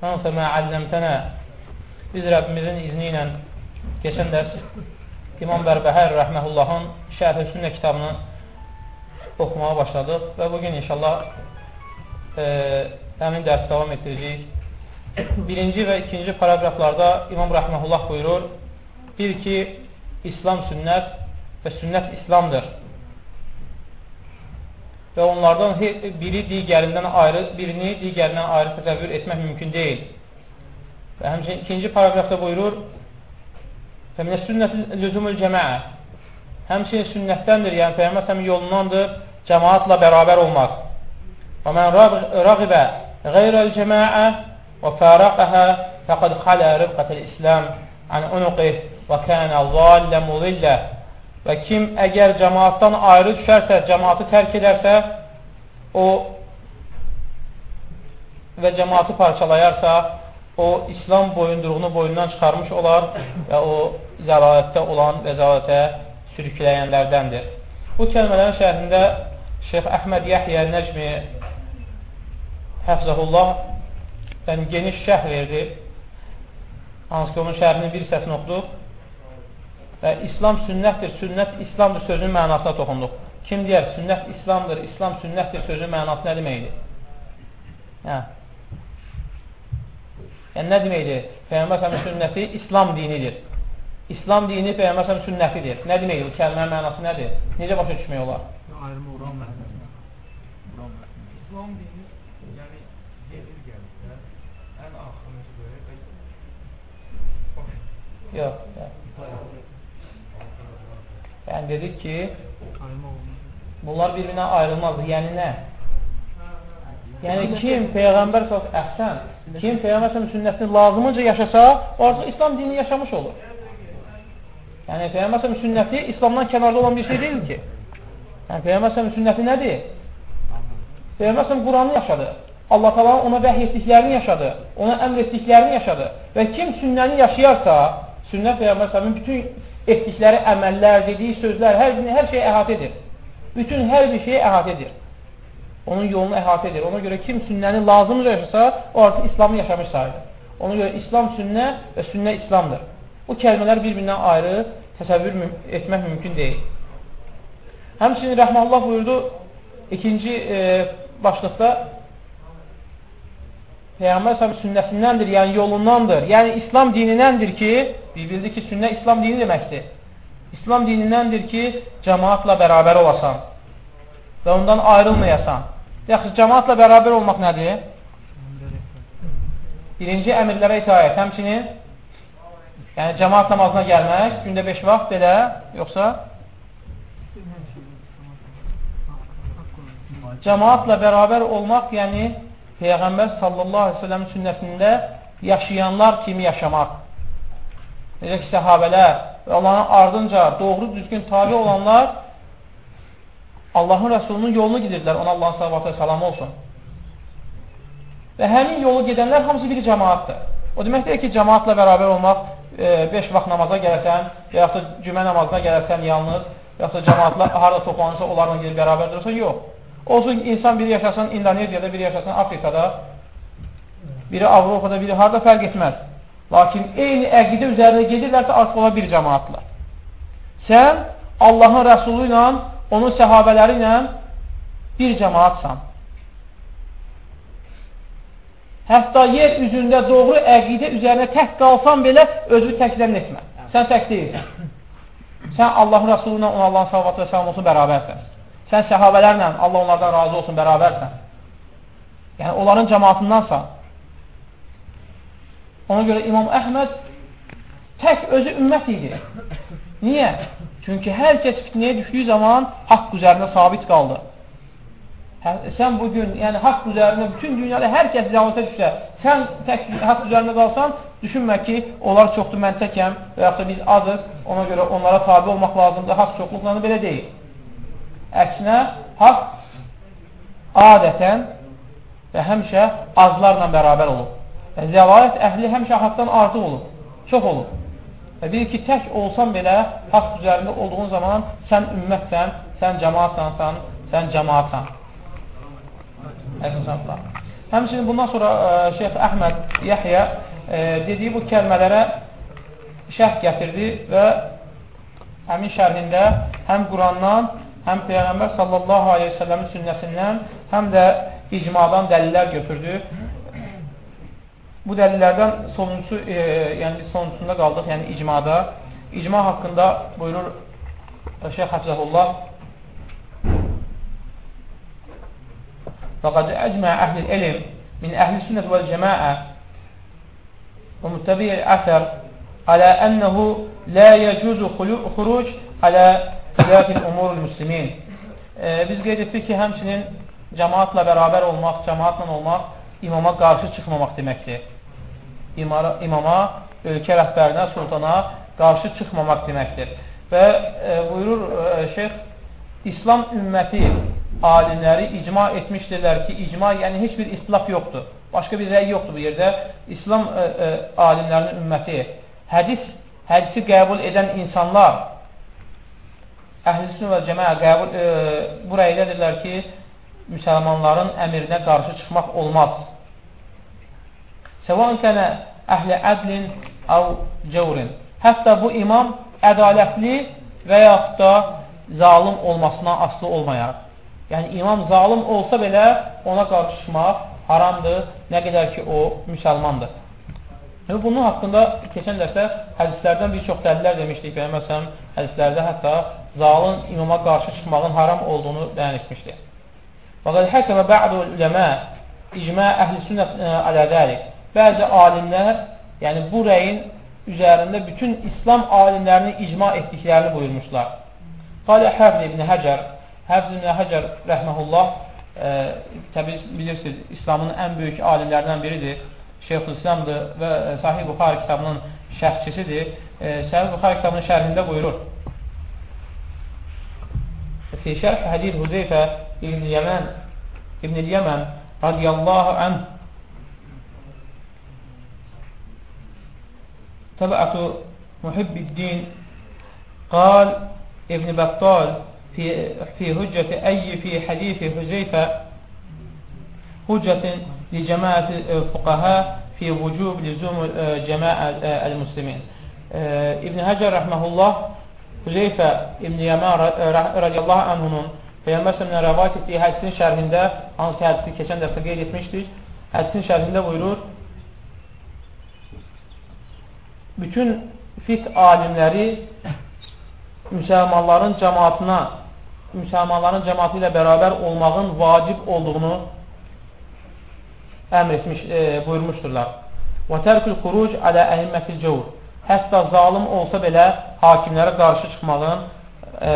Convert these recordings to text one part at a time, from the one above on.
hansısa məəlləmtənə biz Rəbbimizin izni ilə keçən dərs İmam Bərbəhər rəhməhullahın Şərh-i Sünnə kitabını oxumağa başladıq və bugün inşallah e, həmin dərs davam etdirəcəyik. Birinci və ikinci paragraflarda İmam Rəhməhullah buyurur, bil ki, İslam sünnət və sünnət İslamdır və onlardan biri digərindən ayrı, birini digərindən ayrı təsəvvür etmək mümkün deyil. Və həmçinin ikinci paragrafda buyurur, Fəminə sünnət lüzumul cəməə Həmçinin sünnətdəndir, yəni Peyyəmbər səmin yolundandır cəmaatla bərabər olmaq. Və mən rəğibə qeyrəl cəməə və fərəqəhə fəqəd xalə rıbqətəl İslam ən unuqih və kənə zallə mudillə Və kim əgər cəmaatdan ayrı düşərsə, cəmaatı tərk edərsə, o və cəmaatı parçalayarsa, o İslam boyunduruğunu boyundan çıxarmış olar və o zəlalətdə olan rəzalətə sürükləyənlərdəndir. Bu kəlmələrin şərhində Şeyx Əhməd Yəhyə Nəcmi Həfzəhullah yəni geniş şərh verdi. Hansı ki, onun şərhinin bir hissəsini oxuduq və İslam sünnətdir, sünnət İslamdır sözünün mənasına toxunduq. Kim deyər, sünnət İslamdır, İslam sünnətdir sözünün mənası nə deməkdir? Hə. Yəni, nə deməkdir? Peyyəmbər səmin sünnəti İslam dinidir. İslam dini Peyyəmbər səmin sünnətidir. Nə deməkdir? Bu kəlmənin mənası nədir? Necə başa düşmək olar? Ayrımı uğran məhzəsinə. İslam dini, yəni, gedir gəlir, ən axırıncı böyle, Yox, yox. Yəni dedik ki, bunlar bir-birinə ayrılmazdır. Yəni nə? Yəni kim Peyğəmbər əhsən, kim Peyğəmbər sünnətini lazımınca yaşasa, o artıq İslam dinini yaşamış olur. Yəni Peyğəmbər sünnəti İslamdan kənarda olan bir şey deyil ki. Yəni Peyğəmbər sünnəti nədir? Peyğəmbər Quranı yaşadı. Allah təala ona vəhy etdiklərini yaşadı. Ona əmr etdiklərini yaşadı. Və kim sünnəni yaşayarsa, sünnət Peyğəmbər bütün etdikləri əməllər, dediyi sözlər, hər, hər şeyi əhatə edir. Bütün hər bir şeyi əhatə edir. Onun yolunu əhatə edir. Ona görə kim sünnəni lazımca yaşasa, o artıq İslamı yaşamış sayılır. Ona görə İslam sünnə və sünnə İslamdır. Bu kəlmələr bir-birindən ayrı təsəvvür müm etmək mümkün deyil. Həmçinin Rəhmallah buyurdu, ikinci e, başlıqda Peyğəmbər sünnəsindəndir, yəni yolundandır. Yəni İslam dininəndir ki, bildirdi ki, sünnə İslam dini deməkdir. İslam dinindəndir ki, cəmaatla bərabər olasan və ondan ayrılmayasan. Yaxşı, cəmaatla bərabər olmaq nədir? Birinci əmirlərə itaət, həmçinin yəni cəmaat namazına gəlmək, gündə 5 vaxt belə, yoxsa cəmaatla bərabər olmaq, yəni Peyğəmbər sallallahu aleyhi ve sellem sünnəsində yaşayanlar kimi yaşamaq. Necə ki, səhabələr və Allahın ardınca doğru düzgün tabi olanlar Allahın Rəsulunun yolunu gidirlər. Ona Allahın salavatı salamı olsun. Və həmin yolu gedənlər hamısı bir cəmaatdır. O demək deyir ki, cəmaatla bərabər olmaq 5 e, vaxt namaza gələrsən və yaxud da cümə namazına gələrsən yalnız və yaxud da cəmaatla harada toplanırsa onlarla gedib bərabər durursan, yox. Olsun ki, insan biri yaşasın İndoneziyada, biri yaşasın Afrikada, biri Avropada, biri harada fərq etməz. Lakin eyni əqidə üzərində gedirlərsə, artıq ola bir cəmaatlar. Sən Allahın Rəsulu ilə, onun səhabələri ilə bir cəmaatsan. Hətta yer üzündə doğru əqidə üzərinə tək qalsan belə özü təkdən etmə. Sən tək deyilsən. Sən Allahın Rəsulu ilə, ona Allahın salavatı və salam olsun, bərabərsən. Sən səhabələrlə, Allah onlardan razı olsun, bərabərsən. Yəni, onların cəmaatındansan. Ona görə İmam Əhməd tək özü ümmət idi. Niyə? Çünki hər kəs fitnəyə düşdüyü zaman haqq üzərində sabit qaldı. Hə, sən bugün, yəni haqq üzərində bütün dünyada hər kəs zəvalata düşsə, sən tək haqq üzərində qalsan, düşünmə ki, onlar çoxdur, mən təkəm və yaxud da biz azıq, ona görə onlara tabi olmaq lazımdır, haqq çoxluqla belə deyil. Əksinə, haqq adətən və həmişə azlarla bərabər olur. Yəni, zəvalət əhli həmişə haqdan artıq olur, çox olur. Və bilir ki, tək olsan belə, haqq üzərində olduğun zaman sən ümmətsən, sən cəmaatsansan, sən cəmaatsan. Həmçinin bundan sonra ə, e, Şeyx Əhməd Yəhyə ə, dediyi bu kəlmələrə şərh gətirdi və həmin şərhində həm Qurandan, həm Peyğəmbər sallallahu aleyhi ve səlləmin sünnəsindən, həm də icmadan dəlillər götürdü. Bu dəlillərdən sonuncu, e, yəni biz sonuncunda qaldıq, yəni icmada. İcma haqqında buyurur Şeyx Həfzəhullah فقد أجمع أهل العلم من أهل السنة والجماعة ومتبع الأثر على أنه لا يجوز خروج على خلاف الأمور المسلمين ee, biz qeyd etdik ki, həmçinin cəmaatla bərabər olmaq, cəmaatla olmaq imama qarşı çıxmamaq deməkdir. İmara, imama, ölkə rəhbərinə, sultana qarşı çıxmamaq deməkdir. Və e, buyurur e, şeyx, İslam ümməti alimləri icma etmişdirlər ki, icma yəni heç bir istilaf yoxdur. Başqa bir rəy yoxdur bu yerdə. İslam e, e, alimlərinin ümməti hədis, hədisi qəbul edən insanlar əhl-i və cəməə qəbul e, bu rəydədirlər ki, müsəlmanların əmrinə qarşı çıxmaq olmaz. Səvan kənə əhli ədlin əv cəvrin. Hətta bu imam ədalətli və yaxud da zalım olmasına aslı olmayaraq. Yəni, imam zalım olsa belə ona qarşışmaq haramdır, nə qədər ki, o müsəlmandır. Yəni, bunun haqqında keçən dərsdə hədislərdən bir çox dəlillər demişdik. Yəni, məsələn, hədislərdə hətta zalın imama qarşı çıxmağın haram olduğunu bəyan etmişdir. Fəqəd həkəmə bə'du üləmə icmə əhl-i sünnət e, alə dəlik. Bəzi alimlər, yəni bu rəyin üzərində bütün İslam alimlərinin icma etdiklərini buyurmuşlar. Qalə Həfz ibn Həcər Həfz ibn Həcər rəhməhullah e, təbii bilirsiniz, İslamın ən böyük alimlərindən biridir. Şeyxül İslamdır və e, Sahih Buxari kitabının şərhçisidir. E, Sahih Buxari kitabının şərhində buyurur. Fi şərh hədid Huzeyfə ibn Yəmən ibn Yəmən radiyallahu anh تبعة محب الدين قال ابن بطال في في هجة أي في حديث حذيفة هجة لجماعة الفقهاء في وجوب لزوم جماعة المسلمين İbn Həcər rəhməhullah Hüzeyfə İbn Yaman radiyallahu anhunun Peyyambər sələmlə rəvat etdiyi hədisin şərhində hansı hədisi keçən dəfə qeyd etmişdik hədisin şərhində buyurur bütün fiqh alimləri müsəlmanların cəmatına müsəlmanların cəmatı ilə bərabər olmağın vacib olduğunu əmr etmiş, e, buyurmuşdurlar. Və tərkül xuruc alə əhimmətil cəvr. Hətta zalım olsa belə hakimlərə qarşı çıxmağın e,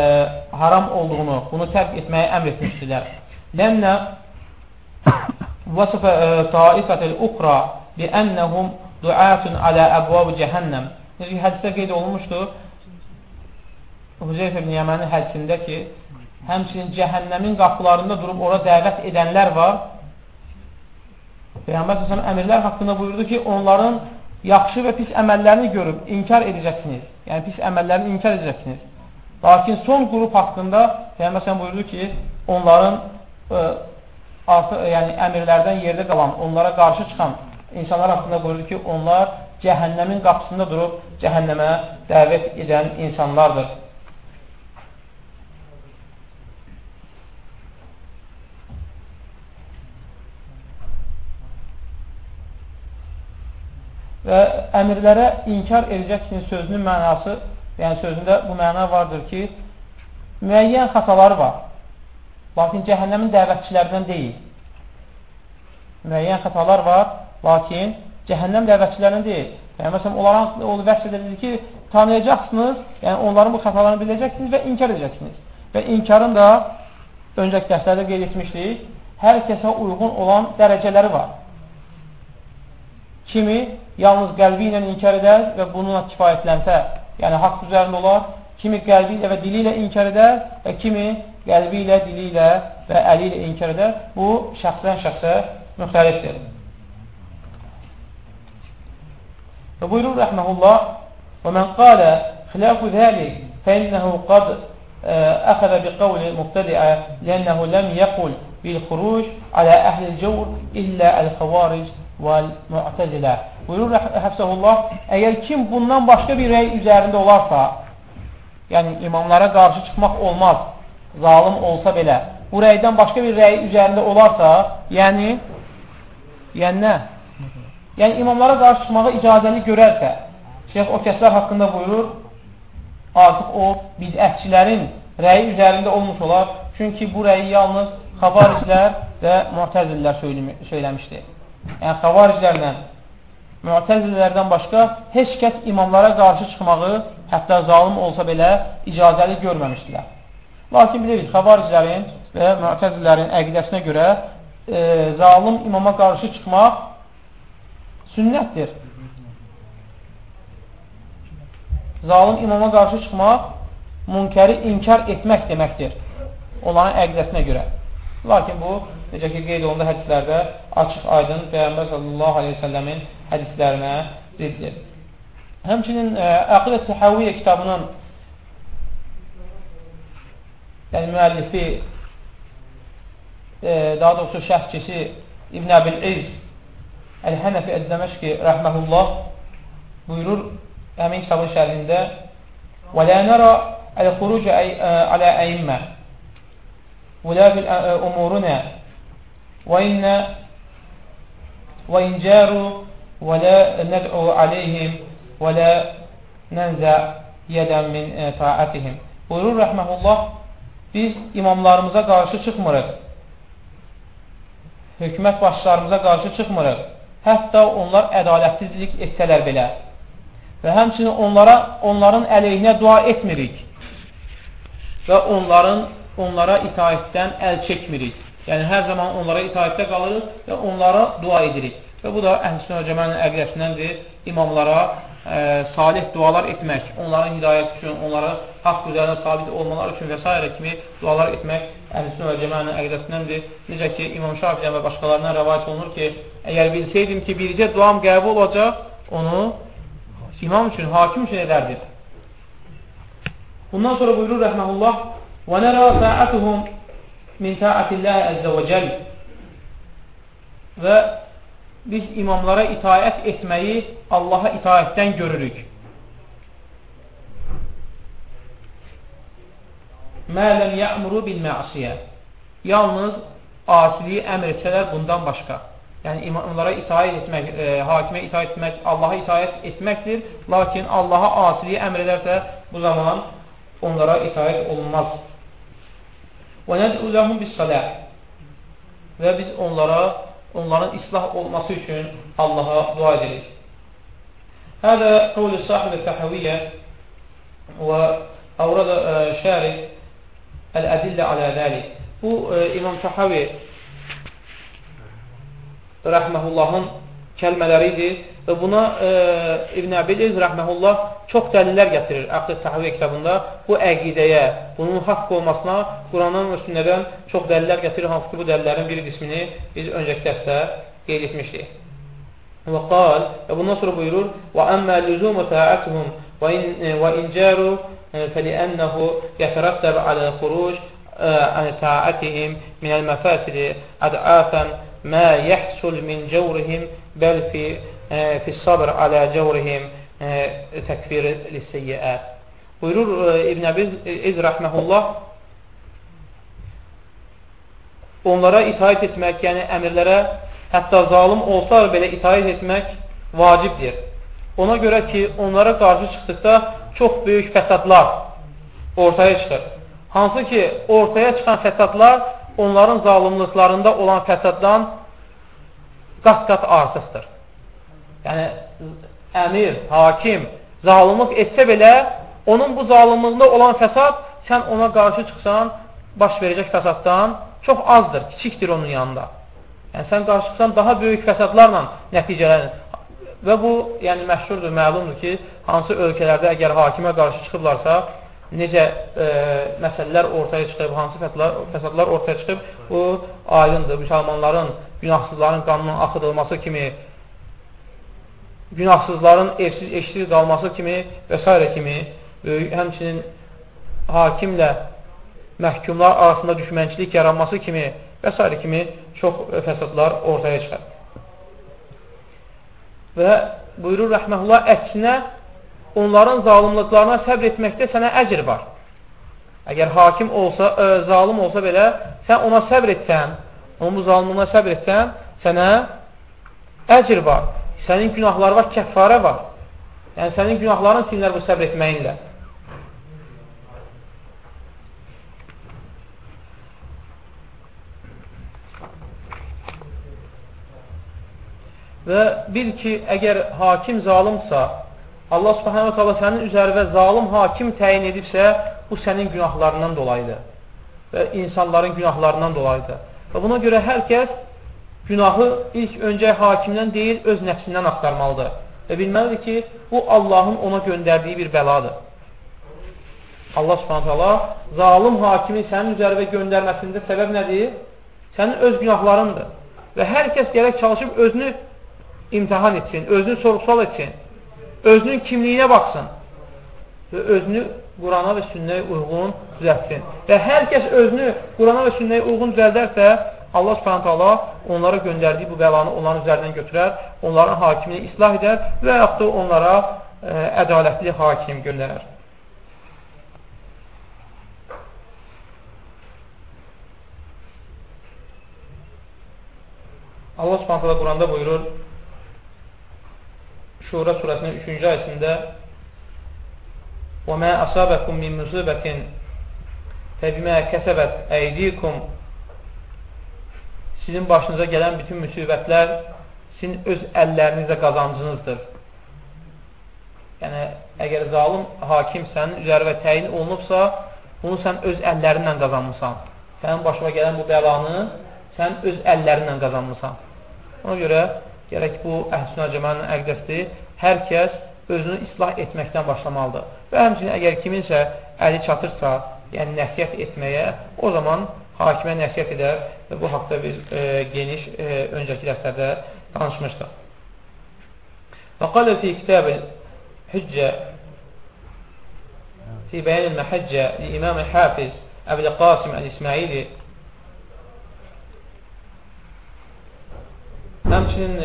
haram olduğunu, bunu tərk etməyi əmr etmişdilər. Lənnə vəsifə e, taifətil uqra bi ennəhum duatun alə əbvab cəhənnəm. Necə ki, hədisdə qeyd olunmuşdur, Hüzeyf ibn Yəmənin hədisində ki, həmçinin cəhənnəmin qapılarında durub ora dəvət edənlər var. Peyğəmbər səsəm əmirlər haqqında buyurdu ki, onların yaxşı və pis əməllərini görüb inkar edəcəksiniz. Yəni, pis əməllərini inkar edəcəksiniz. Lakin son qrup haqqında Peyğəmbər səsəm buyurdu ki, onların ə, e, artı, yəni, əmirlərdən yerdə qalan, onlara qarşı çıxan insanlar haqqında buyurdu ki, onlar cəhənnəmin qapısında durub cəhənnəmə dəvət edən insanlardır. Və əmirlərə inkar edəcəksiniz sözünün mənası, yəni sözündə bu məna vardır ki, müəyyən xataları var. Lakin cəhənnəmin dəvətçilərindən deyil. Müəyyən xatalar var, lakin cəhənnəm dəvətçilərindən deyil. Yəni, məsələn, onların onu vəsb edilir ki, tanıyacaqsınız, yəni onların bu xatalarını biləcəksiniz və inkar edəcəksiniz. Və inkarın da öncəki dərslərdə qeyd etmişdik, hər kəsə uyğun olan dərəcələri var. Kimi yalnız qəlbi ilə inkar edər və bununla kifayətlənsə, yəni haqq üzərində olar, kimi qəlbi ilə və dili ilə inkar edər və kimi qəlbi ilə, dili ilə və əli ilə inkar edər. Bu, şəxsdən şəxsə müxtəlifdir. Və buyurur rəhməhullah Və mən qalə xilafu zəlik fəinnəhu qad əxədə bi qavli mübtədiə lənnəhu ləm yəqul bil xuruc alə əhlil cəvr illə əl-xavaric vəl-mü'təzilə Buyurur Həfsəhullah, əgər kim bundan başqa bir rəy üzərində olarsa, yəni imamlara qarşı çıxmaq olmaz, zalim olsa belə, bu rəydən başqa bir rəy üzərində olarsa, yəni, yəni nə? Yəni imamlara qarşı çıxmağa icazəli görərsə, şeyx o kəslər haqqında buyurur, artıq o bidətçilərin rəyi üzərində olmuş olar. Çünki bu rəyi yalnız xavariclər və müətəzillər söyləmişdi. Yəni, xavariclərlə müətəzillərdən başqa heç kəs imamlara qarşı çıxmağı, hətta zalim olsa belə, icazəli görməmişdilər. Lakin bilirik, xavariclərin və müətəzillərin əqidəsinə görə e, zalim imama qarşı çıxmaq sünnətdir. Zalim imama qarşı çıxmaq münkəri inkar etmək deməkdir. Onların əqidəsinə görə. Lakin bu, necə ki, qeyd olundu hədislərdə açıq aydın Peyğəmbər sallallahu aleyhi ve səlləmin hədislərinə ziddir. Həmçinin ə, e, Əqidə Təhəviyyə kitabının yəni müəllifi e, daha doğrusu şəhkisi İbn Əbil İz El-Hanefi Eddəməşki rəhməhullah buyurur həmin kitabın şərhində Və lə nərə əl-xurucu alə əyimmə və في və incəru və lə ولا aleyhim və lə nənzə yədən min taətihim buyurur rəhməhullah biz imamlarımıza qarşı çıxmırıq hükümet başlarımıza qarşı çıxmırıq Hətta onlar ədalətsizlik etsələr belə. Və həmçinin onlara, onların əleyhinə dua etmirik. Və onların onlara itaətdən əl çəkmirik. Yəni, hər zaman onlara itaətdə qalırıq və onlara dua edirik. Və bu da əhl-i cəmənin əqidəsindəndir. İmamlara ə, salih dualar etmək, onların hidayət üçün, onlara haqq üzərində sabit olmaları üçün və s. kimi dualar etmək əhl-i cəmənin əqidəsindəndir. Necə ki, İmam Şafiyyən və başqalarından rəvayət olunur ki, Əgər bilsəydim ki, bircə duam qəbul olacaq, onu imam üçün, hakim üçün edərdir. Bundan sonra buyurur rəhməhullah və nərə sa'atuhum min sa'atilləhi əzzə və cəl və biz imamlara itayət etməyi Allaha itayətdən görürük. Mələm yəmuru bil məasiyə Yalnız asiliyi əmr etsələr bundan başqa. Yəni imamlara itaət etmək, e, hakimə itaət etmək, Allaha itaət etməkdir. Lakin Allaha asiliyi əmr edərsə bu zaman onlara itaət olunmaz. Və nəd'u ləhum bis-salah. Və biz onlara, onların islah olması üçün Allaha dua edirik. Hədə qavli sahibi təhəviyyə və avrada şərif əl-ədillə alə dəlik. Bu, e, İmam Təhəvi rəhməhullahın kəlmələri idi və buna e, İbn Əbidəz rəhməhullah çox dəlillər gətirir Əqdəd Səhəvi kitabında bu əqidəyə, bunun haqq olmasına Qurandan və sünnədən çox dəlillər gətirir, hansı ki, bu dəlillərin bir qismini biz öncəki dərsdə qeyd etmişdik. Və qal, və bundan sonra buyurur, və əmmə lüzumu təətuhum və incaru e, e, fəliənnəhu yətərəttəb alə xuruc e, ən təətihim minəl məfəsili ədəəfən mə yəhsul min cəvrihim bəl fi, e, fi sabr alə cəvrihim e, təkfir lisiyyə. Buyurur e, İbn Əbiz İz rəhməhullah onlara itaat etmək, yəni əmirlərə hətta zalım olsalar belə itaat etmək vacibdir. Ona görə ki, onlara qarşı çıxdıqda çox böyük fəsadlar ortaya çıxır. Hansı ki, ortaya çıxan fəsadlar onların zalimliklarında olan fəsaddan qat-qat artıqdır yəni əmir, hakim zalımlıq etsə belə, onun bu zalımlığında olan fəsad, sən ona qarşı çıxsan, baş verəcək fəsaddan çox azdır, kiçikdir onun yanında. Yəni, sən qarşıqsan daha böyük fəsadlarla nəticələnir. Və bu, yəni məşhurdur, məlumdur ki, hansı ölkələrdə əgər hakimə qarşı çıxıblarsa, necə e, məsələlər ortaya çıxıb, hansı fəsadlar, fəsadlar ortaya çıxıb, bu aydındır. Müsəlmanların, günahsızların qanının axıdılması kimi, günahsızların evsiz, eşsiz qalması kimi və s. kimi, böyük, həmçinin hakimlə məhkumlar arasında düşmənçilik yaranması kimi və s. kimi çox fəsadlar ortaya çıxar. Və buyurur rəhməhullah, əksinə onların zalımlıqlarına səbr etməkdə sənə əcr var. Əgər hakim olsa, ə, e, zalim olsa belə, sən ona səbr etsən, onun bu zalımlığına səbr etsən, sənə əcr var. Sənin günahları var, kəffarə var. Yəni, sənin günahların silinər bu səbr etməyinlə. Və bil ki, əgər hakim zalimsa, Allah subhanahu ta'ala sənin üzərində zalim hakim təyin edibsə, bu sənin günahlarından dolayıdır və insanların günahlarından dolayıdır. Və buna görə hər kəs günahı ilk öncə hakimdən deyil, öz nəfsindən axtarmalıdır. Və bilməlidir ki, bu Allahın ona göndərdiyi bir bəladır. Allah subhanahu ta'ala zalim hakimi sənin üzərində göndərməsində səbəb nədir? Sənin öz günahlarındır. Və hər kəs gərək çalışıb özünü imtihan etsin, özünü sorğusal etsin, özünün kimliyinə baxsın və özünü Qurana və sünnəyə uyğun düzəltsin. Və hər kəs özünü Qurana və sünnəyə uyğun düzəldərsə, Allah subhanət hala onlara göndərdiyi bu bəlanı onların üzərindən götürər, onların hakimini islah edər və yaxud da onlara ə, e, ədalətli hakim göndərər. Allah subhanət hala Quranda buyurur, Şura surəsinin 3-cü ayəsində وَمَا أَصَابَكُم مِّن مُصِيبَةٍ فَبِمَا كَسَبَتْ أَيْدِيكُمْ Sizin başınıza gələn bütün müsibətlər sizin öz əllərinizə qazancınızdır. Yəni, əgər zalim hakim sənin üzərində təyin olunubsa, bunu sən öz əllərinlə qazanmısan. Sənin başına gələn bu bəlanı sən öz əllərinlə qazanmısan. Ona görə gərək bu əhlüsünə cəmanın əqdəsidir, hər kəs özünü islah etməkdən başlamalıdır. Və həmçinin əgər kiminsə əli çatırsa, yəni nəsiyyət etməyə, o zaman hakimə nəsiyyət edər və bu haqda biz e, geniş e, öncəki dərslərdə danışmışdıq. Və qalə fi kitab-ı hüccə fi bəyan məhəccə li İmam-ı Hafiz Əbli Qasim Əl-İsmaili Həmçinin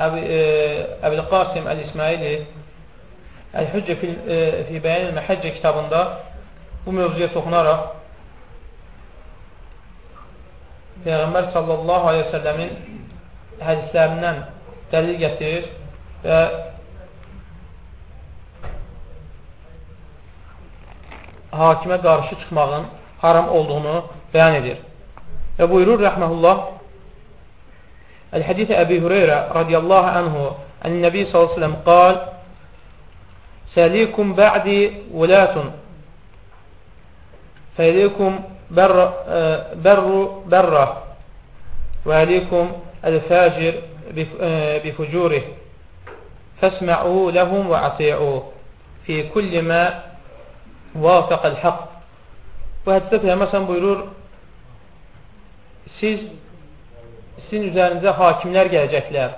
Əbil Qasim Əl-İsmaili Əl-Hüccə fi Bəyan Məhəccə kitabında bu mövzuya toxunaraq Peyğəmbər sallallahu aleyhi ve səlləmin hədislərindən dəlil gətirir və hakimə qarşı çıxmağın haram olduğunu bəyan edir. Və buyurur rəhməhullah الحديث أبي هريرة رضي الله عنه عن النبي صلى الله عليه وسلم قال سليكم بعدي ولاة. فإليكم بر, بر برة وعليكم الفاجر بفجوره فاسمعوا لهم وأطيعوا في كل ما وافق الحق. Bu hədisdə Peyğəmbər buyurur, siz sizin üzərinizə hakimlər gələcəklər.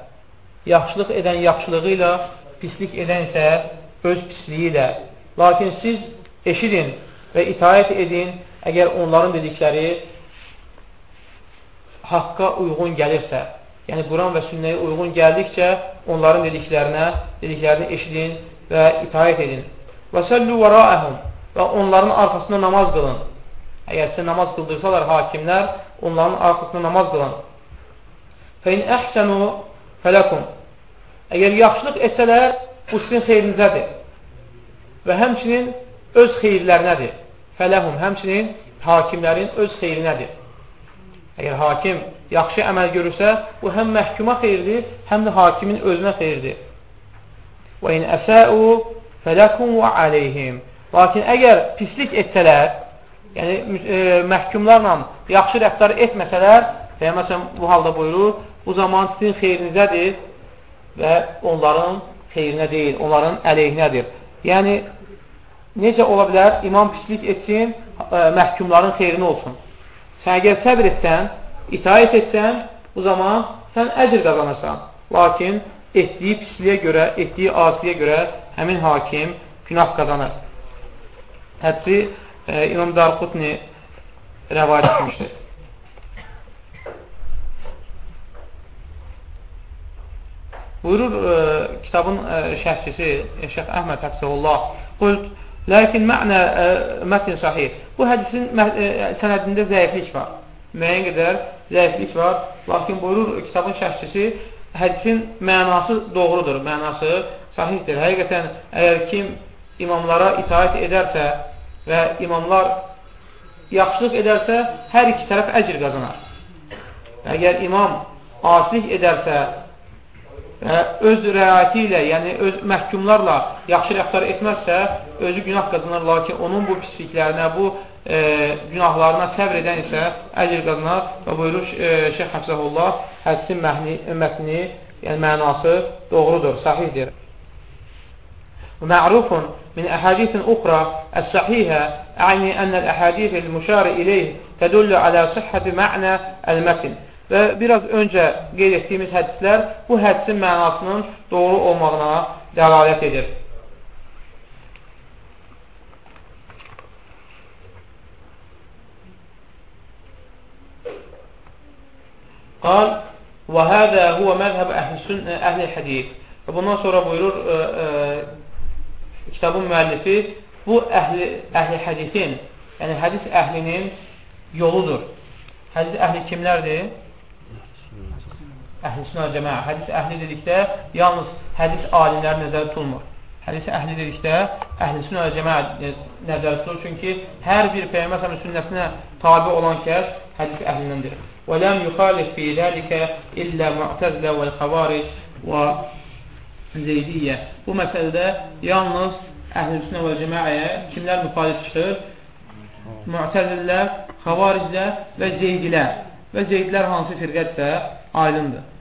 Yaxşılıq edən yaxşılığı ilə, pislik edən isə öz pisliyi ilə. Lakin siz eşidin və itaət edin, əgər onların dedikləri haqqa uyğun gəlirsə, yəni Quran və sünnəyə uyğun gəldikcə onların dediklərinə, dediklərini eşidin və itaət edin. Və səllu vəraəhum və onların arxasında namaz qılın. Əgər sizə namaz qıldırsalar hakimlər, onların arxasında namaz qılın. Fəin əhsənu fələkum. Əgər yaxşılıq etsələr, bu sizin xeyrinizədir. Və həmçinin öz xeyirlərinədir. Fələhum, həmçinin hakimlərin öz xeyrinədir. Əgər hakim yaxşı əməl görürsə, bu həm məhkuma xeyirdir, həm də hakimin özünə xeyirdir. Və in əsəu fələkum və aleyhim. Lakin əgər pislik etsələr, yəni e, məhkumlarla yaxşı rəftar etməsələr, Peyğəmbər bu halda buyurur, bu zaman sizin xeyrinizədir və onların xeyrinə deyil, onların əleyhinədir. Yəni, necə ola bilər? İmam pislik etsin, ə, e, məhkumların xeyrinə olsun. Sən əgər səbr etsən, itaət etsən, bu zaman sən əcr qazanırsan. Lakin etdiyi pisliyə görə, etdiyi asiyə görə həmin hakim günah qazanır. Hədsi e, İmam Darqutni rəvayət etmişdir. Buyurur e, kitabın e, şəhsisi e, Şeyx Əhməd Həfsəhullah Qult, lakin mənə e, mətin sahih. Bu hədisin e, sənədində zəiflik var. Müəyyən qədər zəiflik var. Lakin buyurur kitabın şəhsisi hədisin mənası doğrudur, mənası sahihdir. Həqiqətən, əgər kim imamlara itaət edərsə və imamlar yaxşılıq edərsə, hər iki tərəf əcr qazanar. Əgər imam asilik edərsə öz rəayəti ilə, yəni öz məhkumlarla yaxşı rəftar etməzsə, özü günah qazanar, lakin onun bu pisliklərinə, bu e, günahlarına səbr edən isə əcr qazanar və buyurur e, Şeyh Həfzəhullah, hədisin mətni, yəni mənası doğrudur, sahihdir. معروف من أحاديث أخرى الصحيحة أعني أن الأحاديث المشار إليه تدل على صحة معنى المتن və biraz öncə qeyd etdiyimiz hədislər bu hədisin mənasının doğru olmağına dəlalət edir. Qal və hədə huvə məzhəb əhl-i hədis. Və bundan sonra buyurur ə, ə, kitabın müəllifi bu əhli, əhli hədisin, yəni hədis əhlinin yoludur. Hədis əhli kimlərdir? Əhl-i sünə cəmə. Hədis əhli dedikdə yalnız hədis alimləri nəzərdə tutulmur. Hədis əhli dedikdə əhl-i sünə cəmə nəzərdə tutulur. Çünki hər bir Peyyəməsəmin sünnəsinə tabi olan kəs hədis əhlindəndir. Və ləm yuxalif fi dəlikə illə mu'təzlə vəl-xavaric və Zeydiyyə. Bu məsələdə yalnız əhl-i və cəməəyə kimlər müxalif çıxır? Mu'təzillər, xavariclər və zeydilər. Və zeydlər hansı firqətsə aydındır.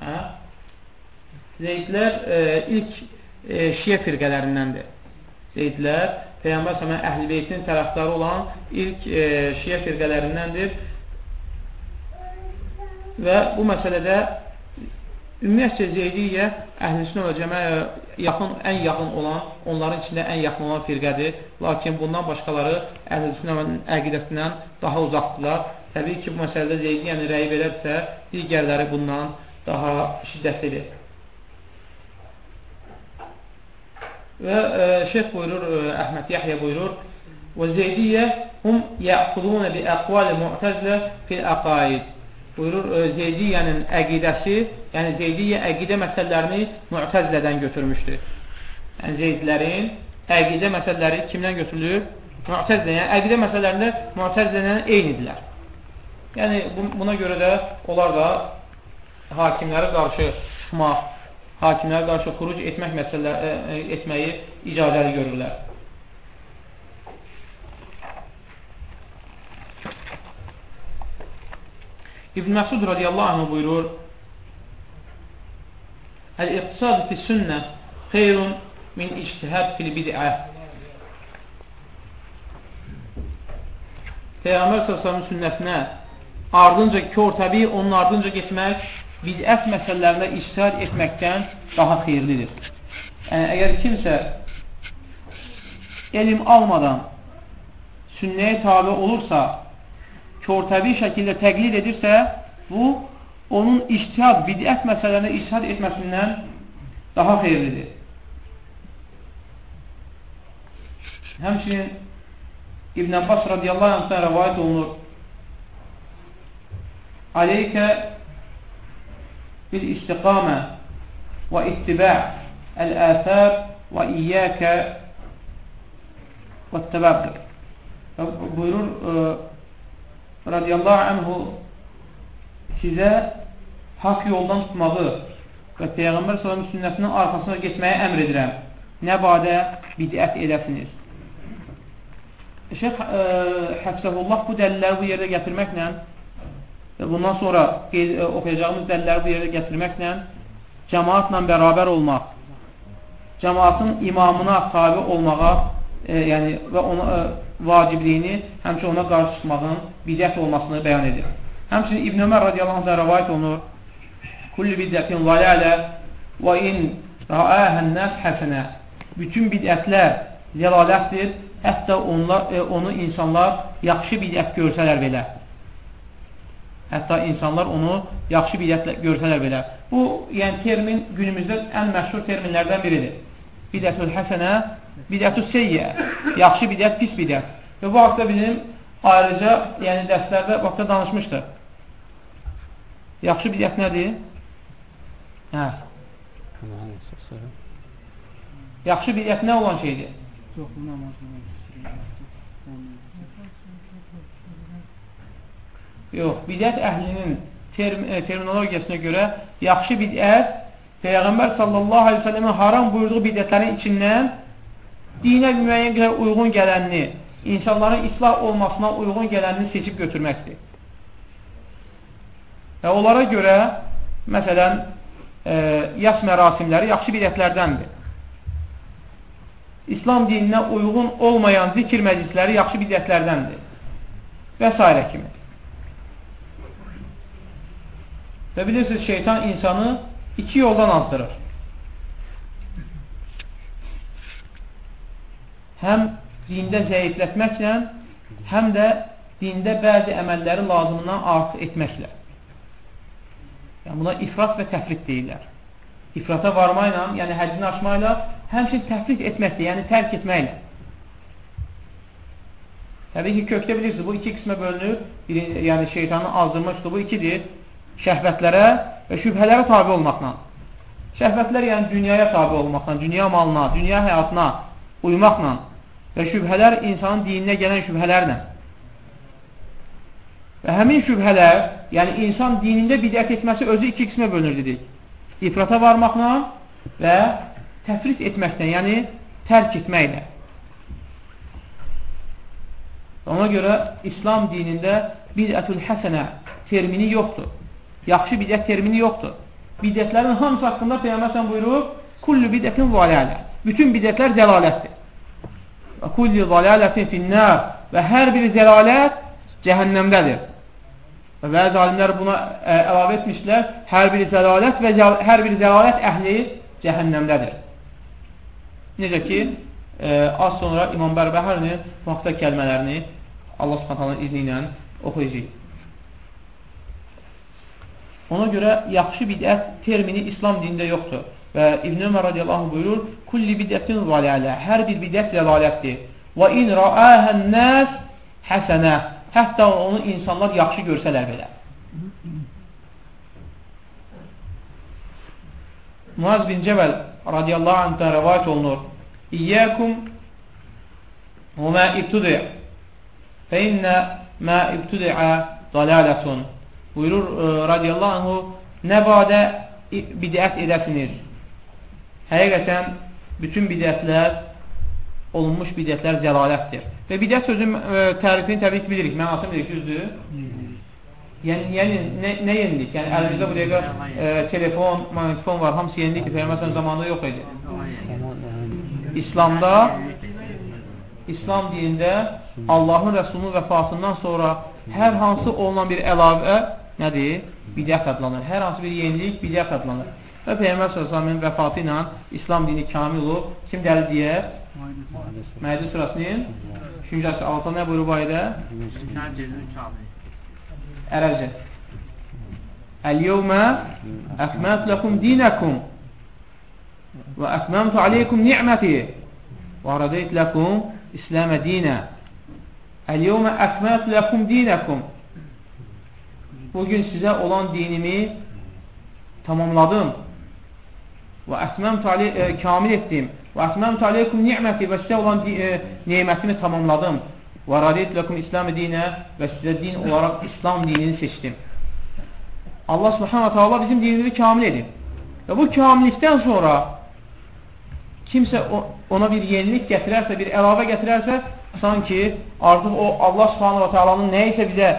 Hə? Zeydlər e, ilk e, şiyə firqələrindəndir. Zeydlər Peyğəmbər səmə əhl-i beytin tərəfdarı olan ilk e, şiyə firqələrindəndir. Və bu məsələdə Ümumiyyətcə Zeydiyyə əhlüsünə və cəməyə yaxın, ən yaxın olan, onların içində ən yaxın olan firqədir. Lakin bundan başqaları əhlüsünə və əqidəsindən daha uzaqdırlar. Təbii ki, bu məsələdə Zeydiyyənin rəyi verərsə, digərləri bundan daha şiddətlidir. Və e, şeyh buyurur, e, Əhməd Yahya buyurur, hum yəxudunə bi əqvali mu'təzlə fil əqaid buyurur, e, Zeydiyyənin əqidəsi, yəni Zeydiyyə əqidə məsələlərini Mu'təzilədən götürmüşdür. Yəni Zeydlərin əqidə məsələləri kimdən götürülür? Mu'təzilə, yəni əqidə məsələlərində Mu'təzilədən eynidirlər. Yəni buna görə də onlar da hakimlərə qarşı çıxmaq, hakimlərə qarşı xuruc etmək məsələləri e, e, etməyi icazəli görürlər. İbn Məsud radiyallahu anh buyurur Əl-iqtisad fi sünnə xeyrun min ictihad fil bid'ə Peyğəmbər s.ə.v-in sünnətinə ardınca kör təbii onun ardınca getmək bidət məsələlərində iştihad etməkdən daha xeyirlidir. Yəni, əgər kimsə elm almadan sünnəyə tabi olursa körtəbi şəkildə təqlid edirsə, bu, onun iştihad, bidət məsələlərində iştihad etməsindən daha xeyirlidir. Həmçinin İbn Abbas radiyallahu anhdan rəvayət olunur. Aleykə bil istiqamə və ittibə' əl-əthər və iyyəkə və təbəbdir. Buyurur, radiyallahu anhu sizə haqq yoldan tutmağı və Peyğəmbər s.ə.v sünnəsinin arxasına getməyə əmr edirəm. Nə badə bidət edəsiniz. Şeyx e, Həfsəhullah bu dəlilləri bu yerdə gətirməklə və bundan sonra e, oxuyacağımız dəlilləri bu yerdə gətirməklə cəmaatla bərabər olmaq, cəmaatın imamına tabi olmağa e, yəni, və ona e, vacibliyini, həmçə ona qarşı çıxmağın bidət olmasını bəyan edir. Həmçinin İbn Ömər radiyallahu anh rəvayət olunur. Kullu bidətin zalalə və in rəəhən nəs həsənə. Bütün bidətlər zəlalətdir. Hətta onlar, e, onu insanlar yaxşı bidət görsələr belə. Hətta insanlar onu yaxşı bidət görsələr belə. Bu, yəni termin günümüzdə ən məşhur terminlərdən biridir. Bidətül həsənə, bidətül seyyə. Yaxşı bidət, pis bidət. Və bu haqda bizim ayrıca, yəni dərslərdə haqda danışmışdır. Yaxşı bidət nədir? Hə. Yaxşı bidət nə olan şeydir? Çoxlu namazını Yox, bidət əhlinin term e, terminologiyasına görə yaxşı bidət Peyğəmbər sallallahu aleyhi ve sellemin haram buyurduğu bidətlərin içindən dinə müəyyən qədər uyğun gələnini, insanların islah olmasına uyğun gələnini seçib götürməkdir. Və onlara görə, məsələn, e, yas mərasimləri yaxşı bidətlərdəndir. İslam dininə uyğun olmayan zikir məclisləri yaxşı bidətlərdəndir. Və s. kimi. Və bilirsiniz, şeytan insanı iki yoldan azdırır. Həm dində zəiflətməklə, həm də dində bəzi əməlləri lazımından artıq etməklə. Yəni, buna ifrat və təfrit deyirlər. İfrata varmayla, yəni həddini aşmayla, həmçin təfrit etməklə, yəni tərk etməklə. Təbii ki, kökdə bilirsiniz, bu iki qismə bölünür. Biri, yəni şeytanın azdırma üslubu bu ikidir. Şəhvətlərə və şübhələrə tabi olmaqla. Şəhvətlər yəni dünyaya tabi olmaqla, dünya malına, dünya həyatına uymaqla və şübhələr insanın dininə gələn şübhələrlə. Və həmin şübhələr, yəni insan dinində bidət etməsi özü iki qismə bölünür dedik. İfrata varmaqla və təfrit etməklə, yəni tərk etməklə. Ona görə İslam dinində bidətül həsənə termini yoxdur. Yaxşı bidət termini yoxdur. Bidətlərin hamısı haqqında Peyyəməsən buyurur, kullu bidətin zalalə. Bütün bidətlər zəlalətdir. Və kullu zalalətin finnər və hər biri zəlalət cəhənnəmdədir. Və bəzi alimlər buna ə, e, əlavə etmişlər, hər bir zəlalət və hər bir zəlalət əhli cəhənnəmdədir. Necə ki, ə, e, az sonra İmam Bərbəhərinin bu haqda kəlmələrini Allah subhanalının izni ilə oxuyacaq. Ona görə yaxşı bidət termini İslam dinində yoxdur. Və İbn Ömər radiyallahu buyurur, kulli bidətin zalalə, hər bir bidət zəlalətdir. Və in rəəhən nəs həsənə, Hətta onu insanlar yaxşı görsələr belə. Muaz bin Cəbəl radiyallahu anhdan rəvayət olunur. İyyəkum və mə ibtudiə fə innə mə ibtudiə dalalətun buyurur e, radiyallahu anhu nə badə bidət edəsiniz. Həqiqətən bütün bidətlər olunmuş bidətlər zəlalətdir. Və bidət sözün e, tərifini təbii ki, bilirik, mənasını bilirik, düzdür? Yəni, yəni nə, nə yenilik? Yəni, əlimizdə bu dəqiqə e, telefon, magnetofon var, hamısı yenilikdir, Peyyəməsən zamanında yox idi. İslamda, İslam dinində Allahın Rəsulunun vəfatından sonra hər hansı olunan bir əlavə nədir? Bidət adlanır. Hər hansı bir yenilik bidət adlanır. Və Peyyəmbər s.ə.v-in vəfatı ilə İslam dini kamil olub. Kim dəli deyər? Məidə surasının 3-cü əsr altı nə buyurub ayədə? Ərəbcə. Əl-yevmə əkmət ləkum dinəkum və əkməmtu aleykum ni'məti və rədəyt ləkum İsləmə dinə. Əl-yevmə əkmət ləkum dinəkum Bugün sizə olan dinimi tamamladım və ətməmtu aley, e, kamil etdim və ətməmtu aleykum ni'məti və sizə olan e, neymətimi tamamladım və radiyet ləkum İslam dinə və sizə din olaraq İslam dinini seçdim. Allah subhanahu ta'ala bizim dinimizi kamil edib. Və bu kamillikdən sonra kimsə ona bir yenilik gətirərsə, bir əlavə gətirərsə, sanki artıq o Allah subhanahu ta'alanın nəyisə bizə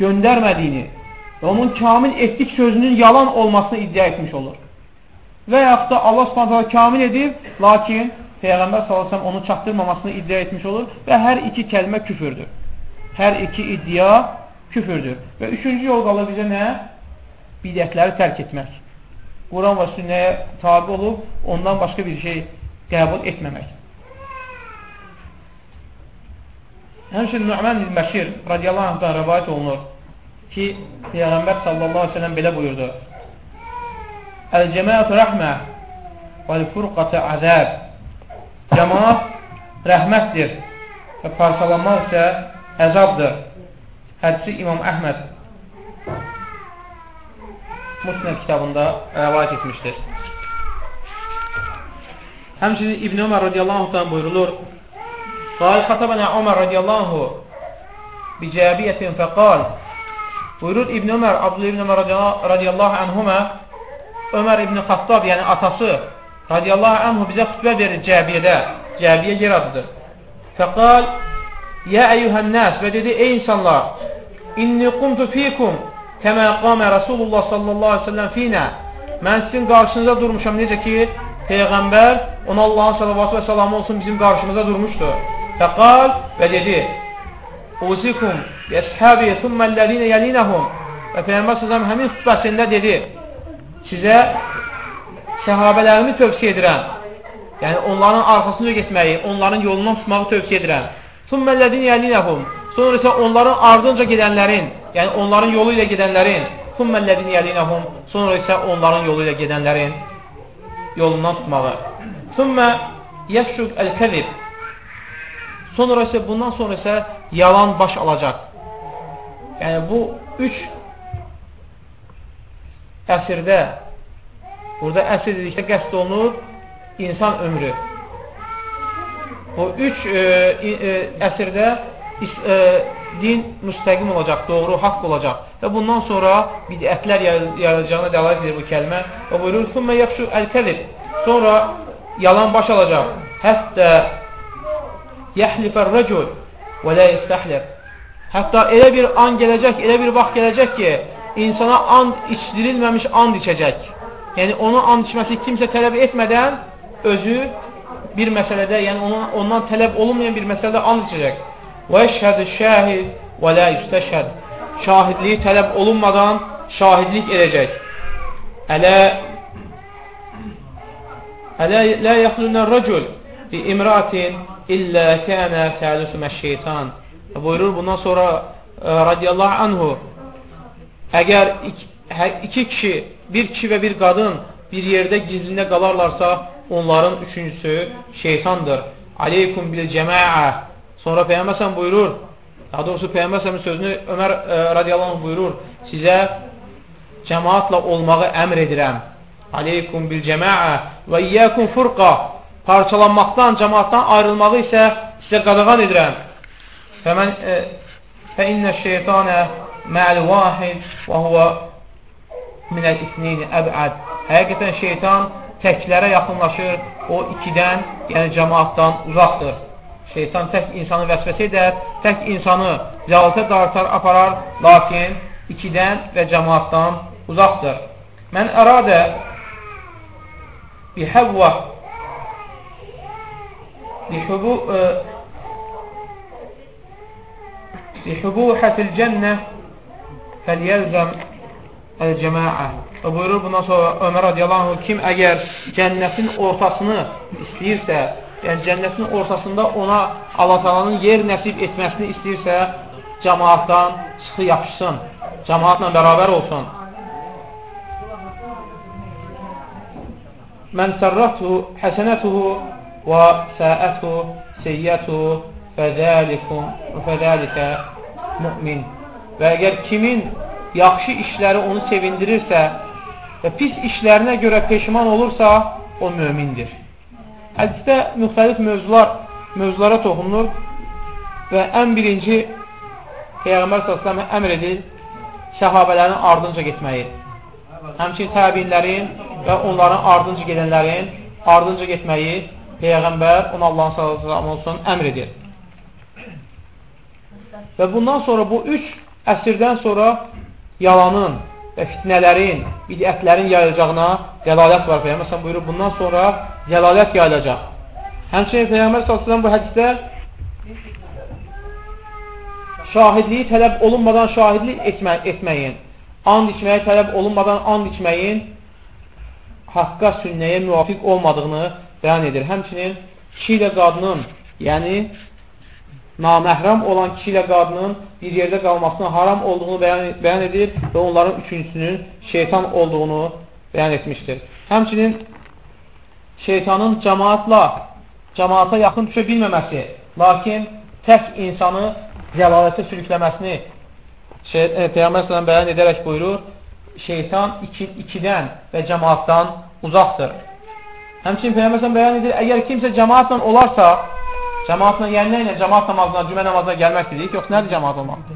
göndərmədiyini və onun kamil etdik sözünün yalan olmasını iddia etmiş olur. Və yaxud da Allah subhanahu kamil edib, lakin Peyğəmbər s.ə.v onu çatdırmamasını iddia etmiş olur və hər iki kəlmə küfürdür. Hər iki iddia küfürdür. Və üçüncü yol qalır bizə nə? Bidətləri tərk etmək. Quran və sünnəyə tabi olub, ondan başqa bir şey qəbul etməmək. Həmçin Nu'man il-Məşir radiyallahu anhdan rəvayət olunur ki, Peyğəmbər sallallahu aleyhi ve sellem belə buyurdu. Əl-cəməətü rəhmə vəl-furqatı əzəb Cəmaat rəhmətdir və parçalanmaq isə əzabdır. Hədisi İmam Əhməd Musnəd kitabında rəvayət etmişdir. Həmçinin İbn Ömər radiyallahu anh buyurulur Qal xatabənə Ömər radiyallahu bicəbiyyətin fəqal Buyurur İbn Ömər, Abdullah İbn Ömər radiyallahu anhumə Ömər İbn Xattab, yəni atası radiyallahu anhu bizə xütbə verir Cəbiyyədə. Cəbiyyə yer adıdır. Fəqal, Yə əyyuhən nəs və dedi, ey insanlar, inni qumtu fikum kəmə qamə Rasulullah sallallahu aleyhi ve sellem finə. Mən sizin qarşınıza durmuşam, necə ki, Peyğəmbər, ona Allahın salavatı və salamı olsun, bizim qarşımıza durmuşdur. Fəqal və dedi, Uzikum, yəshəbi, thumməl-ləzinə yəlinəhum və Peyğəmbər sözəm həmin xütbəsində dedi, sizə səhabələrimi tövsiyə edirəm. Yəni, onların arxasında getməyi, onların yolundan tutmağı tövsiyə edirəm. Sümmələdin yəlinəhum. Sonra isə onların ardınca gedənlərin, yəni onların yolu ilə gedənlərin, sümmələdin yəlinəhum. Sonra isə onların yolu ilə gedənlərin yolundan tutmağı. Sümmə yəşşük əl-kəzib. Sonra isə, bundan sonra isə yalan baş alacaq. Yəni, bu üç əsrdə Burada əsr dedikdə qəsd olunur insan ömrü. Bu üç e, e, əsrdə e, din müstəqim olacaq, doğru, haqq olacaq. Və bundan sonra bidətlər yaradacağına dəlalət edir bu kəlmə. Və buyurur, Sümmə yaxşı əl-kəlib. Sonra yalan baş alacaq. Hətta yəhlifər rəcul və lə istəhlif. Hətta elə bir an gələcək, elə bir vaxt gələcək ki, insana and içdirilməmiş and içəcək. Yəni, onu and içməsi kimsə tələb etmədən özü bir məsələdə, yəni ona, ondan tələb olunmayan bir məsələdə and içəcək. Və əşhəd şəhid və lə yüstəşhəd. Şahidliyi tələb olunmadan şahidlik edəcək. Ələ Ələ lə yaxlunən rəcül bi imratin illə kənə təlisümə şeytan. Buyurur bundan sonra ə, e, radiyallahu anhu əgər iki, hə, iki kişi bir kişi və bir qadın bir yerdə gizlində qalarlarsa, onların üçüncüsü şeytandır. Aleykum bil cəməə. Sonra Peyğəmbər buyurur, daha doğrusu Peyğəmbər sözünü Ömər e, radiyallahu buyurur, sizə cəmaatla olmağı əmr edirəm. Aleykum bil cəməə və iyyəkum furqa. Parçalanmaqdan, cəmaatdan ayrılmağı isə sizə qadağan edirəm. Fəmən e, fə innə şeytanə mə'l vahid və huvə minəl isneyni əb'əd. Həqiqətən şeytan təklərə yaxınlaşır, o ikidən, yəni cəmaatdan uzaqdır. Şeytan tək insanı vəsvəsə edər, tək insanı zəalətə dartar, aparar, lakin ikidən və cəmaatdan uzaqdır. Mən əradə bihəvvə bihubu bihubuhətil cənnə fəliyəlzəm əl-cəmaə və buyurur bundan sonra Ömər radiyallahu kim əgər cənnətin ortasını istəyirsə, yəni cənnətin ortasında ona Allah talanın yer nəsib etməsini istəyirsə, cəmaatdan sıxı yapışsın, cəmaatla bərabər olsun. Mən sərratuhu həsənətuhu və səətuhu seyyətuhu fədəlikə mümin. Və əgər kimin yaxşı işləri onu sevindirirsə və pis işlərinə görə peşman olursa, o mömindir. Hədisdə müxtəlif mövzular, mövzulara toxunur və ən birinci Peyğəmbər s.ə.v əmr edir səhabələrin ardınca getməyi. Həmçin təbinlərin və onların ardınca gedənlərin ardınca getməyi Peyğəmbər, ona Allahın s.ə.v olsun, əmr edir. Və bundan sonra bu üç əsrdən sonra yalanın və fitnələrin, bidətlərin yayılacağına dəlalət var. Peyyəmbər sən buyurur, bundan sonra dəlalət yayılacaq. Həmçinin Peyyəmbər s.ə.v bu hədisdə şahidliyi tələb olunmadan şahidlik etmə, etməyin, and içməyə tələb olunmadan and içməyin haqqa, sünnəyə müvafiq olmadığını bəyan edir. Həmçinin kişi ilə qadının, yəni naməhrəm olan kişi ilə qadının bir yerdə qalmasının haram olduğunu bəyan, bəyan edir və onların üçüncüsünün şeytan olduğunu bəyan etmişdir. Həmçinin şeytanın cəmaatla, cəmaata yaxın düşə bilməməsi, lakin tək insanı zəlalətə sürükləməsini şey, e, Peyyambər sələm bəyan edərək buyurur, şeytan iki, ikidən və cəmaatdan uzaqdır. Həmçin Peyyambər sələm bəyan edir, əgər kimsə cəmaatla olarsa, cəmaatla yəni nə ilə cəmaat namazına, cümə namazına gəlmək dedik, yox, nədir cəmaat olmaq?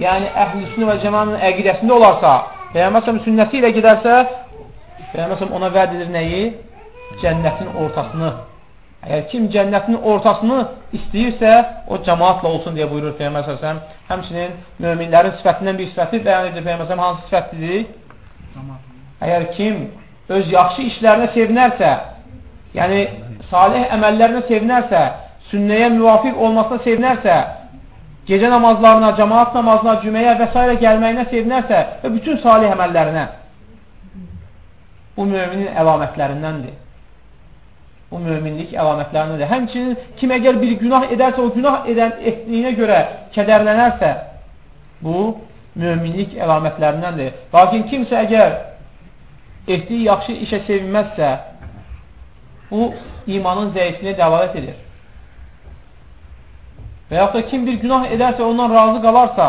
Yəni, əhl-i və cəmaatın əqidəsində olarsa, Peyyambər sələm sünnəti ilə gedərsə, Peyyambər sələm ona vəd edir nəyi? Cənnətin ortasını Əgər kim cənnətin ortasını istəyirsə, o cəmaatla olsun deyə buyurur Peyyəmbər səsəm. Həmçinin möminlərin sifətindən bir sifəti bəyan edir Peyyəmbər səsəm. Hansı sifətlidir? Əgər kim öz yaxşı işlərinə sevinərsə, yəni salih əməllərinə sevinərsə, sünnəyə müvafiq olmasına sevinərsə, gecə namazlarına, cəmaat namazına, cüməyə və s. gəlməyinə sevinərsə və bütün salih əməllərinə bu müminin əlamətlərindəndir bu möminlik əlamətlərindəndir. Həmçinin kim əgər bir günah edərsə, o günah edən etdiyinə görə kədərlənərsə, bu möminlik əlamətlərindəndir. Lakin kimsə əgər etdiyi yaxşı işə sevinməzsə, bu imanın zəifliyinə dəlalət edir. Və yaxud da kim bir günah edərsə, ondan razı qalarsa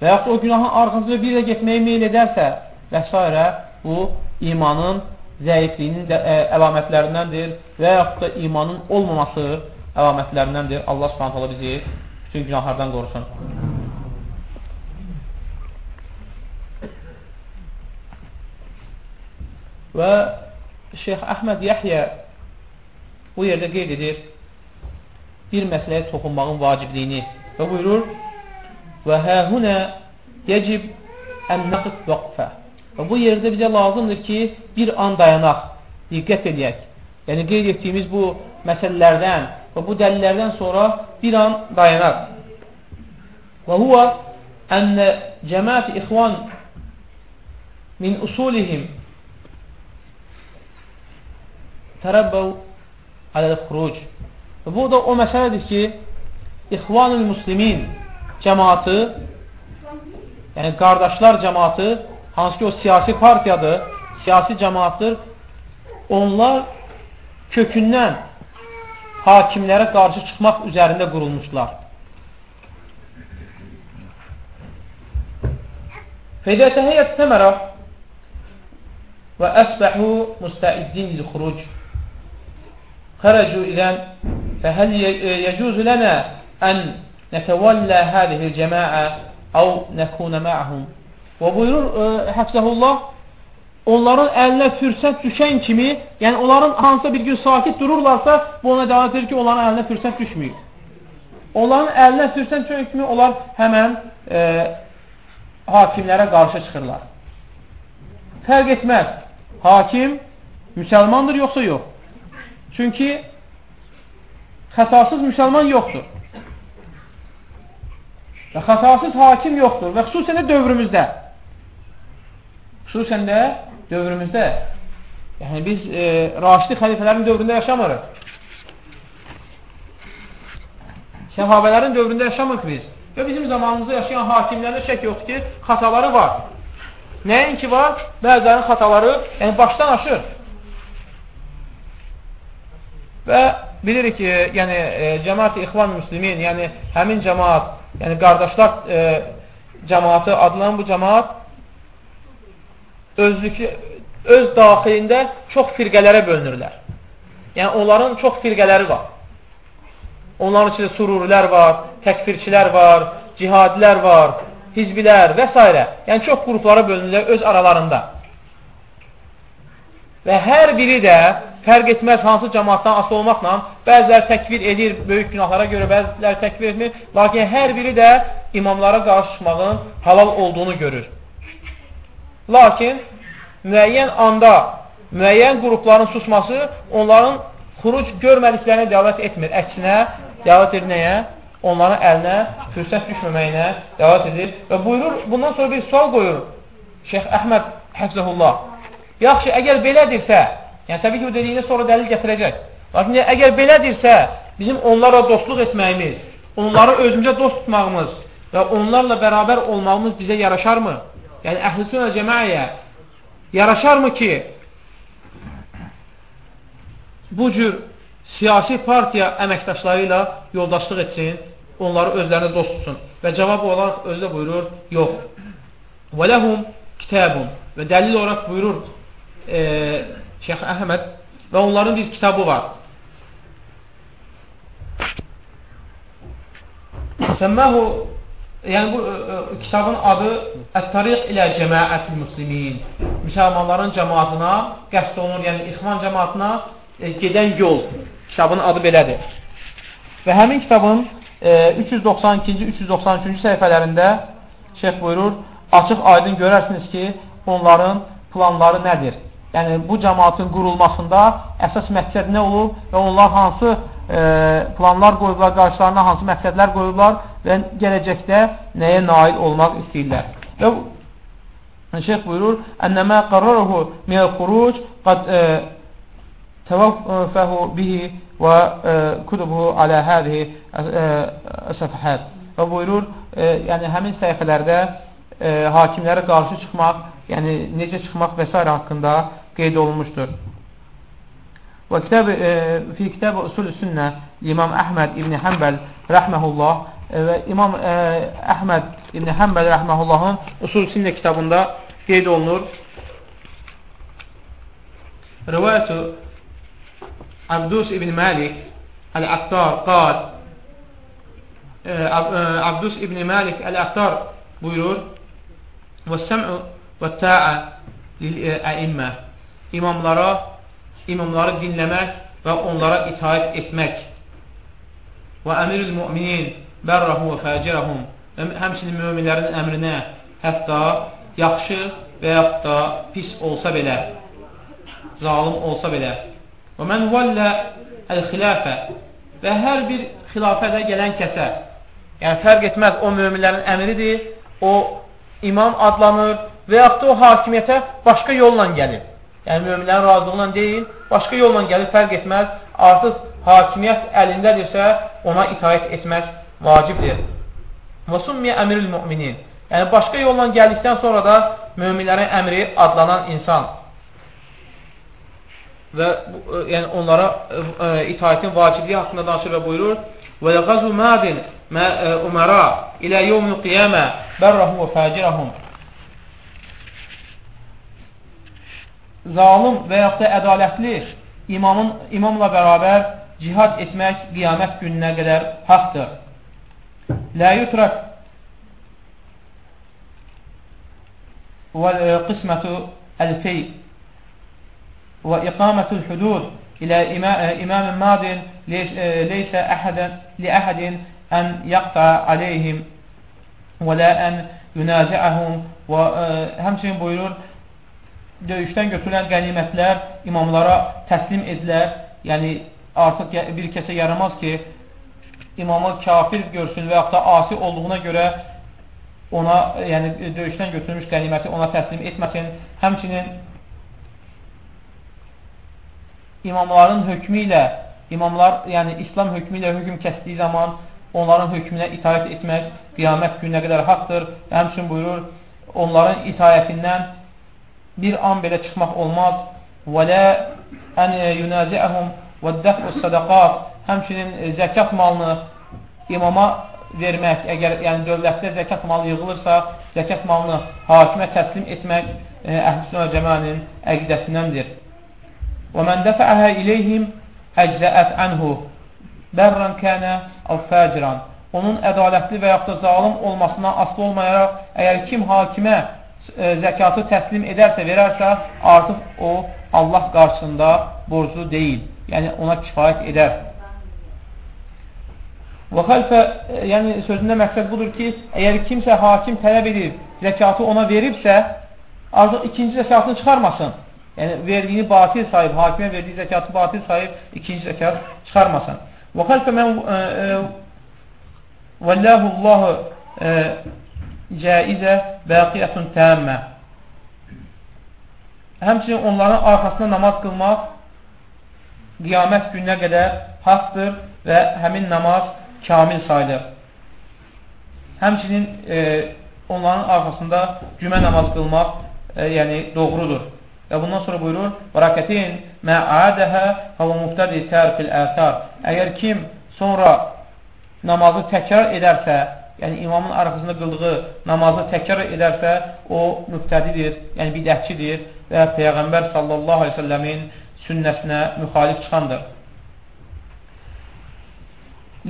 və yaxud da o günahın arxasında bir də getməyə meyil edərsə və s. bu imanın zəifliyinin də, ə, e, əlamətlərindəndir və yaxud da imanın olmaması əlamətlərindəndir. Allah subhanət hala bizi bütün günahlardan qorusun. Və Şeyx Əhməd Yəhyə bu yerdə qeyd edir bir məsələyə toxunmağın vacibliyini və buyurur və həhunə yəcib ən nəqib vəqfə Və bu yerdə bizə lazımdır ki, bir an dayanaq, diqqət edək. Yəni, qeyd etdiyimiz bu məsələlərdən və bu dəlillərdən sonra bir an dayanaq. Və huvə ənə cəmaət ixvan min usulihim tərəbbəv ələl-xuruc. Bu da o məsələdir ki, İxvanül Müslimin cəmatı, yəni qardaşlar cəmatı, hansı ki o siyasi partiyadır, siyasi cəmatdır, onlar kökündən hakimlərə qarşı çıxmaq üzərində qurulmuşlar. Fədiyyə Səhiyyət Səmərə və əsbəhu müstəiddin lil-xuruc خرجوا إذن فهل يجوز لنا أن نتولى هذه الجماعة أو نكون معهم Və buyurur ə, e, Həfzəhullah, onların əlinə fürsət düşən kimi, yəni onların hansısa bir gün sakit dururlarsa, bu ona dəvat edir ki, onların əlinə fürsət düşməyib. Onların əlinə fürsət düşən kimi onlar həmən e, hakimlərə qarşı çıxırlar. Fərq etməz. Hakim müsəlmandır yoxsa yox. Çünki xətasız müsəlman yoxdur. Və xətasız hakim yoxdur və xüsusən də dövrümüzdə. Xüsusən də dövrümüzdə, yəni biz e, Raşidi xəlifələrin dövründə yaşamırıq. Səhabələrin dövründə yaşamırıq biz. Və bizim zamanımızda yaşayan hakimlərdə şək yoxdur ki, xataları var. Nəinki var, bəzilərinin xataları yəni başdan aşır. Və bilirik ki, yəni e, cəmaat-ı İxvan Müslimin, yəni həmin cəmaat, yəni qardaşlar e, cəmaatı adlanan bu cəmaat özlükü, öz daxilində çox firqələrə bölünürlər. Yəni, onların çox firqələri var. Onların içində sururilər var, təkfirçilər var, cihadilər var, hizbilər və s. Yəni, çox qruplara bölünürlər öz aralarında. Və hər biri də fərq etməz hansı cəmaatdan asılı olmaqla, bəziləri təkvir edir böyük günahlara görə, bəziləri təkvir etmir, lakin hər biri də imamlara qarşı çıxmağın halal olduğunu görür. Lakin müəyyən anda müəyyən qrupların susması onların xuruc görmədiklərini dəvət etmir. Əksinə, dəvət edir nəyə? Onların əlinə fürsət düşməməyinə dəvət edir. Və buyurur, bundan sonra bir sual qoyur Şeyx Əhməd Həfzəhullah. Yaxşı, əgər belədirsə, yəni təbii ki, bu dediyinə sonra dəlil gətirəcək. Lakin əgər belədirsə, bizim onlarla dostluq etməyimiz, onları özümüzə dost tutmağımız və onlarla bərabər olmağımız bizə yaraşarmı? Yəni, əhl-i cəməyə yaraşarmı ki, bu cür siyasi partiya əməkdaşları ilə yoldaşlıq etsin, onları özlərinə dost tutsun. Və cavab olaraq özü də buyurur, yox. Və ləhum kitabun və dəlil olaraq buyurur e, Şeyx Əhməd və onların bir kitabı var. Səmməhu yəni bu ə, e, e, kitabın adı Ət-Tariq ilə Cəmaətil Müslimin müsəlmanların cəmaatına qəsd olunur, yəni ixvan cəmaatına e, gedən yol kitabın adı belədir. Və həmin kitabın e, 392-ci, 393-cü səhifələrində şeyh buyurur, açıq aydın görərsiniz ki, onların planları nədir? Yəni, bu cəmaatın qurulmasında əsas məqsəd nə olub və onlar hansı e, planlar qoyublar, qarşılarına hansı məqsədlər qoyublar və gələcəkdə nəyə nail olmaq istəyirlər. Və şeyh buyurur, Ənəmə qarraruhu miyəl xuruc qad e, təvəffəhu bihi və e, kutubuhu alə hədihi e, səfəhət. Və buyurur, e, yəni həmin səhifələrdə e, hakimlərə qarşı çıxmaq, yəni necə çıxmaq və s. haqqında qeyd olunmuşdur. Və kitab, e, fi kitab usul sünnə İmam Əhməd İbn Həmbəl rəhməhullah e, və İmam e, Əhməd İbn Həmbəl rəhməhullahın usul sünnə kitabında qeyd olunur. Rivayətü Abdus ibn Malik Əl-Əttar qal Abdus ibn Malik Əl-Əttar buyurur və səm'u və ta'a lil-əimmə imamlara imamları dinləmək və onlara itaət etmək. Və əmirül müminin bərrahum və fəcirəhum. Həmçinin müminlərin əmrinə hətta yaxşı və yaxud da pis olsa belə zalim olsa belə. Və mən vəllə əl-xilafə və hər bir xilafədə gələn kəsə, yəni fərq etməz, o möminlərin əmridir, o imam adlanır və yaxud da o hakimiyyətə başqa yolla gəlir. Yəni möminlərin razılığından deyil, başqa yolla gəlir, fərq etməz. Artıq hakimiyyət əlindədirsə, ona itaət etmək vacibdir. Və summiyə əmirül müminin. Yəni başqa yolla gəldikdən sonra da möminlərin əmri adlanan insan və e, yəni onlara ə, e, e, itaətin vacibliyi haqqında danışır və buyurur və yəqazu madin umara ilə yevmül qiyamə bərrahum və fəcirahum zalım və yaxud da ədalətli imamın, imamla bərabər cihad etmək qiyamət gününə qədər haqdır. Lə yutrak və e, qismətu əlfey və iqamətül hudud ilə e, imam-ı madin e, leysə əhədən li əhədin ən yaqta aleyhim və lə ən yünazəəhum və həmçinin buyurur döyüşdən götürülən qənimətlər imamlara təslim edilər. Yəni artıq bir kəsə yaramaz ki, imamı kafir görsün və yaxud da asi olduğuna görə ona, yəni döyüşdən götürülmüş qəniməti ona təslim etməsin. Həmçinin imamların hökmü ilə, imamlar, yəni İslam hökmü ilə hökm kəsdiyi zaman onların hökmünə itaət etmək qiyamət gününə qədər haqdır. Həmçin buyurur, onların itaətindən bir an belə çıxmaq olmaz. Və lə ən yunəziəhum və dəfü sədəqat həmçinin zəkat malını imama vermək, əgər yəni dövlətdə zəkat malı yığılırsa, zəkat malını hakimə təslim etmək əhl-i cəmənin əqidəsindəndir. Və mən dəfəəhə iləyhim əczəət ənhu bərran kənə əv fəciran onun ədalətli və yaxud da zalim olmasına asılı olmayaraq, əgər kim hakimə e, zəkatı təslim edərsə, verərsə, artıq o Allah qarşısında borclu deyil. Yəni, ona kifayət edər. Və xəlfə, yəni sözündə məqsəd budur ki, əgər kimsə hakim tələb edir, zəkatı ona veribsə, artıq ikinci zəkatını çıxarmasın. Yəni, verdiyini batil sayıb, hakimə verdiyi zəkatı batil sayıb, ikinci zəkat çıxarmasın. Və xəlfə mən Vəlləhullahu caizə bəqiyyətun təəmmə Həmçinin onların arxasında namaz qılmaq qiyamət gününə qədər haqdır və həmin namaz kamil sayılır. Həmçinin e, onların arxasında cümə namaz qılmaq e, yəni doğrudur. Və bundan sonra buyurur: "Rakatin ma adəha huwa mubtadi tərkil əthar." Əgər kim sonra namazı təkrar edərsə, yəni imamın arxasında qıldığı namazı təkrar edərsə, o mübtədidir, yəni bidətçidir və Peyğəmbər sallallahu əleyhi və səlləmin sünnəsinə müxalif çıxandır.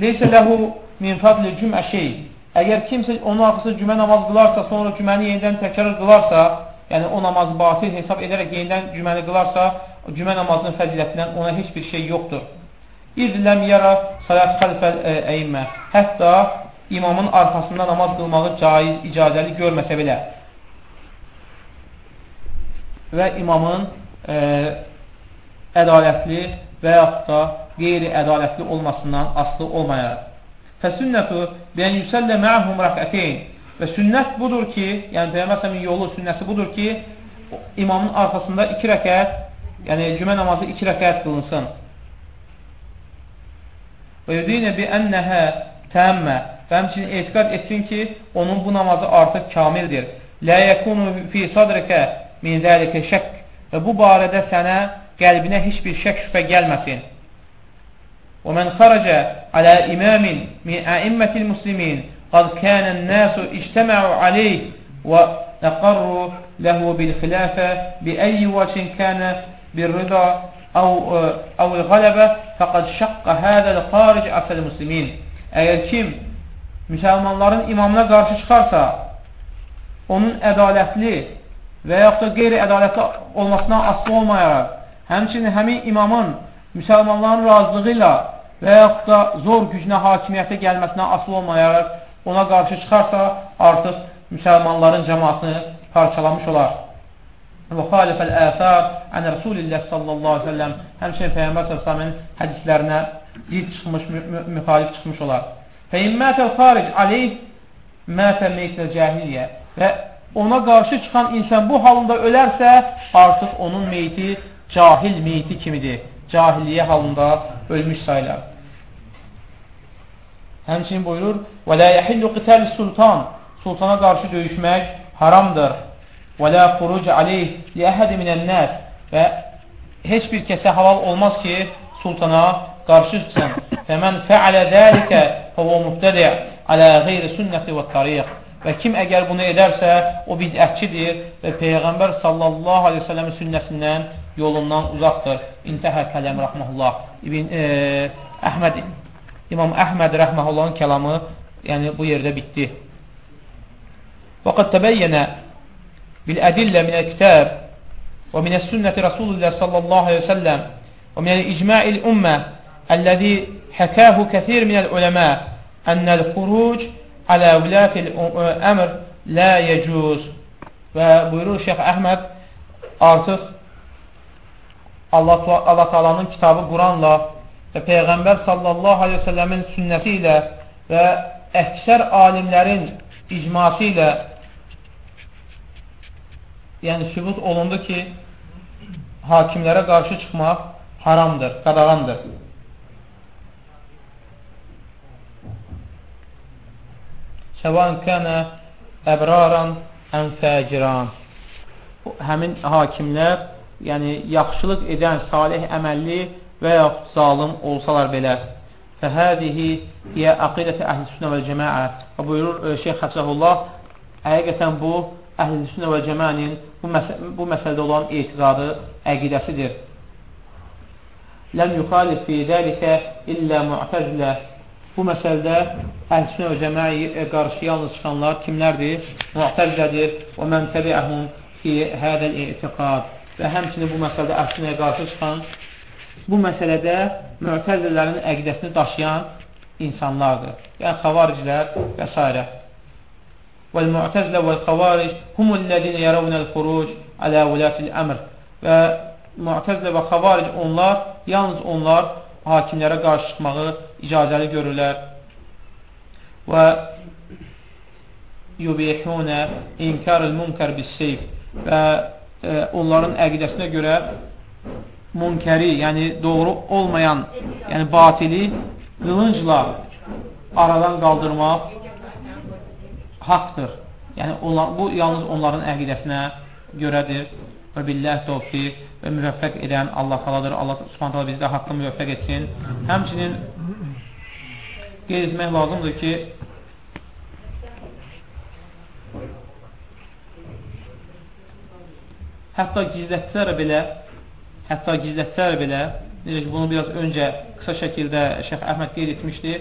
Leysə ləhu min fadli cümə şey. Əgər kimsə onun arxasında cümə namaz qılarsa, sonra cüməni yenidən təkrar qılarsa, yəni o namazı batil hesab edərək yenidən cüməni qılarsa, cümə namazının fəzilətindən ona heç bir şey yoxdur. İz ləm yara salat xəlfəl əyimmə. Hətta imamın arxasında namaz qılmağı caiz, icazəli görməsə belə. Və imamın ə, ədalətli və yaxud da qeyri-ədalətli olmasından aslı olmayaraq. Fəsünnətu bən yüsəllə mə'hum rəqəteyn və sünnət budur ki, yəni Peyyəməsəmin yolu sünnəsi budur ki, imamın arxasında iki rəkət, yəni cümə namazı iki rəkət qılınsın. Və yudinə bi ənəhə təəmmə və həmçinin etiqat etsin ki, onun bu namazı artıq kamildir. Lə yəkunu fi sadrikə min zəlikə şək və bu barədə sənə qəlbinə heç bir şək şübhə gəlməsin. Və mən xaracə alə imamin min əimmətil muslimin qad kənən nəsu iştəmə'u aleyh və nəqarru ləhu bil xilafə bi əyyi vəçin kənə bir rıza əv, أو qaləbə fəqad şəqqə hədəl الخارج əfəl muslimin. Əgər kim müsəlmanların imamına qarşı çıxarsa, onun ədalətli və yaxud da qeyri-ədalətli olmasına asılı olmayaraq, həmçinin həmin imamın müsəlmanların razılığı ilə və yaxud da zor gücünə hakimiyyətə gəlməsinə asıl olmayaraq ona qarşı çıxarsa, artıq müsəlmanların cəmatını parçalamış olar. Və xalifəl əsar ən Rəsulillah sallallahu aleyhi ve sellem həmçinin Peyyəmbər səsəmin hədislərinə zid çıxmış, müxalif çıxmış olar. Fəimmətəl xaric aleyh mətə meytlə cəhiliyyə və ona qarşı çıxan insan bu halında ölərsə, artıq onun meyti cahil meyti kimidir cahiliyyə halında ölmüş sayılar. Həmçinin buyurur, Və lə yəhillu qitəl sultan, sultana qarşı döyüşmək haramdır. Və lə xuruc aleyh li əhədi minənnəs və heç bir kəsə halal olmaz ki, sultana qarşı çıxsın. Fəmən fəalə dəlikə fəvə mübtədi alə qeyri sünnəti və tariq. Və kim əgər bunu edərsə, o bidətçidir və Peyğəmbər sallallahu aleyhi ve səlləmin sünnəsindən yolundan uzaqdır. İntəhə kələm rəhməhullah. İbn e, Əhməd İmam Əhməd rəhməhullahın kəlamı yəni bu yerdə bitdi. Və qad təbəyyənə bil ədillə minəl kitab və minəs sünnəti Rasulullah sallallahu aleyhi ve səlləm və minəl əlləzi həkəhu kəthir minəl uləmə ənəl xuruc alə vülətil əmr lə yəcuz və buyurur Şeyx Əhməd artıq Allah, Allah Taalanın kitabı Quranla və Peyğəmbər sallallahu aleyhi ve səlləmin sünnəti ilə və əksər alimlərin icması ilə yəni sübut olundu ki, hakimlərə qarşı çıxmaq haramdır, qadağandır. Səvan kənə əbraran ən fəciran. Həmin hakimlər yəni yaxşılıq edən salih əməlli və yaxud zalım olsalar belə. Fəhədihi hiyə aqidəti əhl-i sünnə və cəmaə və buyurur e, Şeyx Həfzəhullah həqiqətən bu əhl-i sünnə və cəmənin bu, məsə bu məsələdə olan etiqadı əqidəsidir. Ləm yuxalif fi dəlikə illə mu'təzilə Bu məsələdə əhl-i və cəməyə qarşı yalnız çıxanlar kimlərdir? Mu'təzilədir və mən təbiəhum fi hədəl etiqad və həmçinin bu məsələdə əhsinəyə qarşı çıxan bu məsələdə müətəzələrin əqidəsini daşıyan insanlardır. Yəni, xavariclər və s. وَالْمُعْتَزْلَ وَالْخَوَارِجْ هُمُ الَّذِينَ يَرَوْنَ الْخُرُوجِ عَلَى وُلَاتِ الْأَمْرِ Və Mu'təzlə və Xavaric onlar, yalnız onlar hakimlərə qarşı çıxmağı icazəli görürlər. Və yubihunə inkarul munkar bis-seyf və e, onların əqidəsinə görə münkəri, yəni doğru olmayan, yəni batili qılıncla aradan qaldırmaq haqdır. Yəni onlar, bu yalnız onların əqidəsinə görədir. Və billah tövfiq və müvəffəq edən Allah xaladır. Allah subhanətlə bizi də haqqı müvəffəq etsin. Həmçinin qeyd etmək lazımdır ki, hətta gizlətsə belə hətta gizlətsə belə necə ki, bunu biraz öncə qısa şəkildə Şeyx Əhməd qeyd etmişdi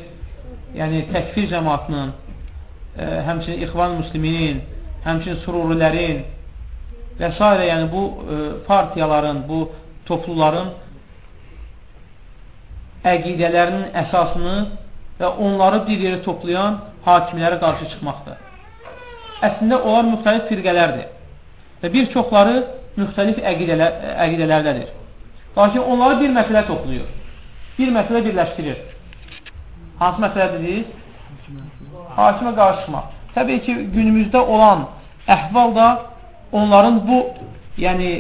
yəni təkfir cəmatının ə, həmçinin İxvan Müsliminin həmçinin sururilərin və s. yəni bu ə, partiyaların, bu topluların əqidələrinin əsasını və onları bir yerə toplayan hakimlərə qarşı çıxmaqdır. Əslində, onlar müxtəlif firqələrdir və bir çoxları müxtəlif əqidələr, əqidələrdədir. Lakin onları bir məsələ toplayır. Bir məsələ birləşdirir. Hansı məsələdir? Hakimə qarşımaq. Təbii ki, günümüzdə olan əhval da onların bu yəni,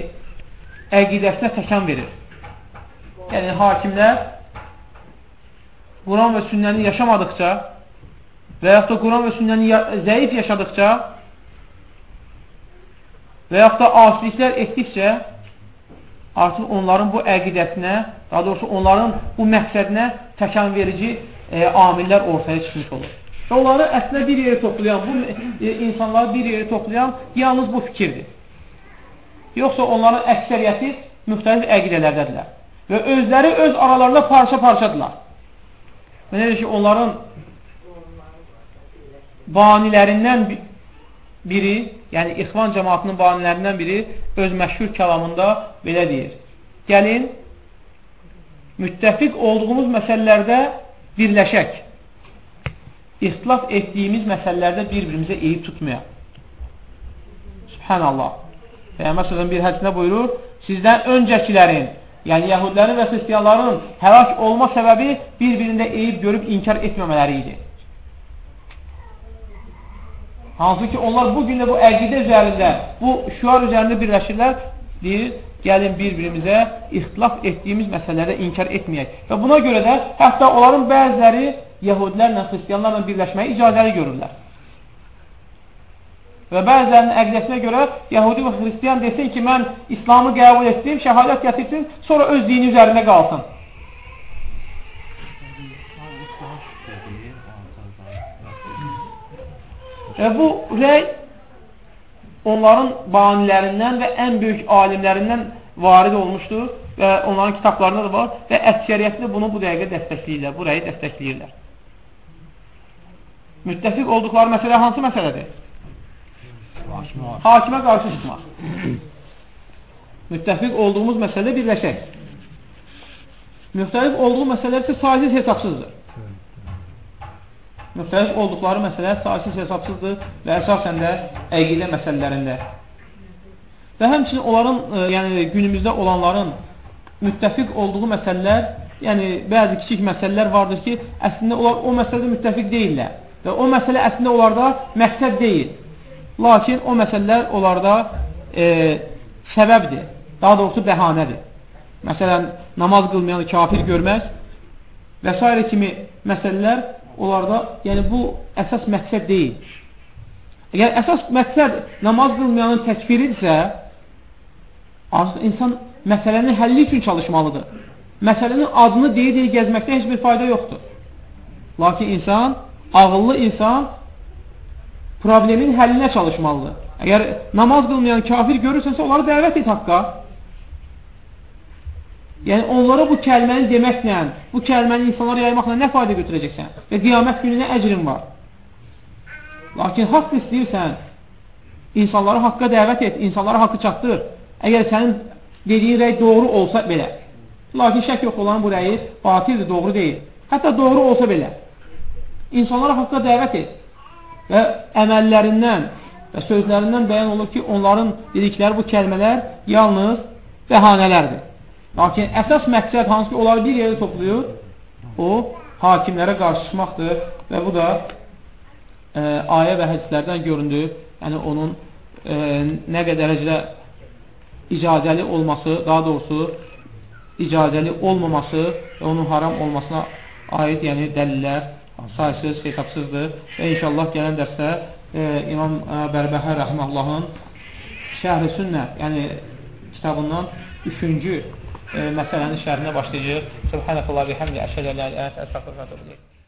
əqidəsinə təkan verir. Yəni, hakimlər Quran və sünnəni yaşamadıqca və yaxud da Quran və sünnəni zəif yaşadıqca və yaxud da asiliklər etdikcə artıq onların bu əqidəsinə, daha doğrusu onların bu məqsədinə təkan verici e, amillər ortaya çıxmış olur. Və onları əslində bir yerə toplayan, bu e, insanları bir yerə toplayan yalnız bu fikirdir. Yoxsa onların əksəriyyəti müxtəlif əqidələrdədirlər. Və özləri öz aralarında parça-parçadırlar. Və necə ki, onların banilərindən biri, yəni İxvan cəmatının banilərindən biri öz məşhur kəlamında belə deyir. Gəlin, müttəfiq olduğumuz məsələlərdə birləşək. İxtilaf etdiyimiz məsələlərdə bir-birimizə eyib tutmayaq. Subhanallah. Peyyəmbər sözün bir hədisində buyurur, sizdən öncəkilərin, yəni yəhudlərin və xristiyanların həlak olma səbəbi bir-birində eyib görüb inkar etməmələri idi. Hansı ki, onlar bugün də bu əqidə üzərində, bu şüar üzərində birləşirlər, deyir, gəlin bir-birimizə ixtilaf etdiyimiz məsələlərdə inkar etməyək. Və buna görə də hətta onların bəziləri yəhudilərlə, xristiyanlarla birləşməyi icazəli görürlər. Və bəzilərinin əqidəsinə görə yəhudi və xristiyan desin ki, mən İslamı qəbul etdim, şəhadət gətirsin, sonra öz dini üzərində qalsın. Və bu rəy onların banilərindən və ən böyük alimlərindən varid olmuşdur və onların kitablarında da var və əksəriyyətli bunu bu dəqiqə dəstəkləyirlər, bu rəyi dəstəkləyirlər. Müttəfiq olduqları məsələ hansı məsələdir? Hakimə qarşı çıxmaq. Müttəfiq olduğumuz məsələ birləşək. Müxtəlif olduğu məsələlər isə saziz hesabsızdır müxtəlif olduqları məsələ saisiz hesabsızdır və əsasən də əqidə məsələlərində. Və həmçinin onların, e, yəni günümüzdə olanların müttəfiq olduğu məsələlər, yəni bəzi kiçik məsələlər vardır ki, əslində onlar o məsələdə müttəfiq deyirlər və o məsələ əslində onlarda məqsəd deyil. Lakin o məsələlər onlarda e, səbəbdir, daha doğrusu bəhanədir. Məsələn, namaz qılmayanı kafir görmək və s. kimi məsələlər onlarda, yəni bu əsas məqsəd deyil. Əgər əsas məqsəd namaz qılmayanın təkfiridirsə, insan məsələnin həlli üçün çalışmalıdır. Məsələnin adını deyə-deyə gəzməkdə heç bir fayda yoxdur. Lakin insan, ağıllı insan problemin həllinə çalışmalıdır. Əgər namaz qılmayan kafir görürsənsə, onları dəvət et haqqa. Yəni onlara bu kəlməni deməklə, bu kəlməni insanlara yaymaqla nə fayda götürəcəksən? Və qiyamət gününə əcrin var. Lakin haqq istəyirsən, insanları haqqa dəvət et, insanlara haqqı çatdır. Əgər sənin dediyin rəy doğru olsa belə. Lakin şək yox olan bu rəyi batildir, doğru deyil. Hətta doğru olsa belə. İnsanlara haqqa dəvət et və əməllərindən və sözlərindən bəyan olur ki, onların dedikləri bu kəlmələr yalnız bəhanələrdir. Lakin əsas məqsəd hansı ki, onları bir yerdə toplayır, o hakimlərə qarşı çıxmaqdır və bu da e, ayə və hədislərdən göründü. Yəni onun e, nə qədər dərəcədə icazəli olması, daha doğrusu icazəli olmaması və onun haram olmasına aid yəni dəlillər saysız, hesabsızdır və inşallah gələn dərsdə e, İmam e, Bərbəhər Rəhməllahın Şəhri Sünnə, yəni kitabından üçüncü e, məsələnin şərhinə başlayacaq. Subhanəkallah və həmdə əşhədə lə ilə ət əstəqfirullah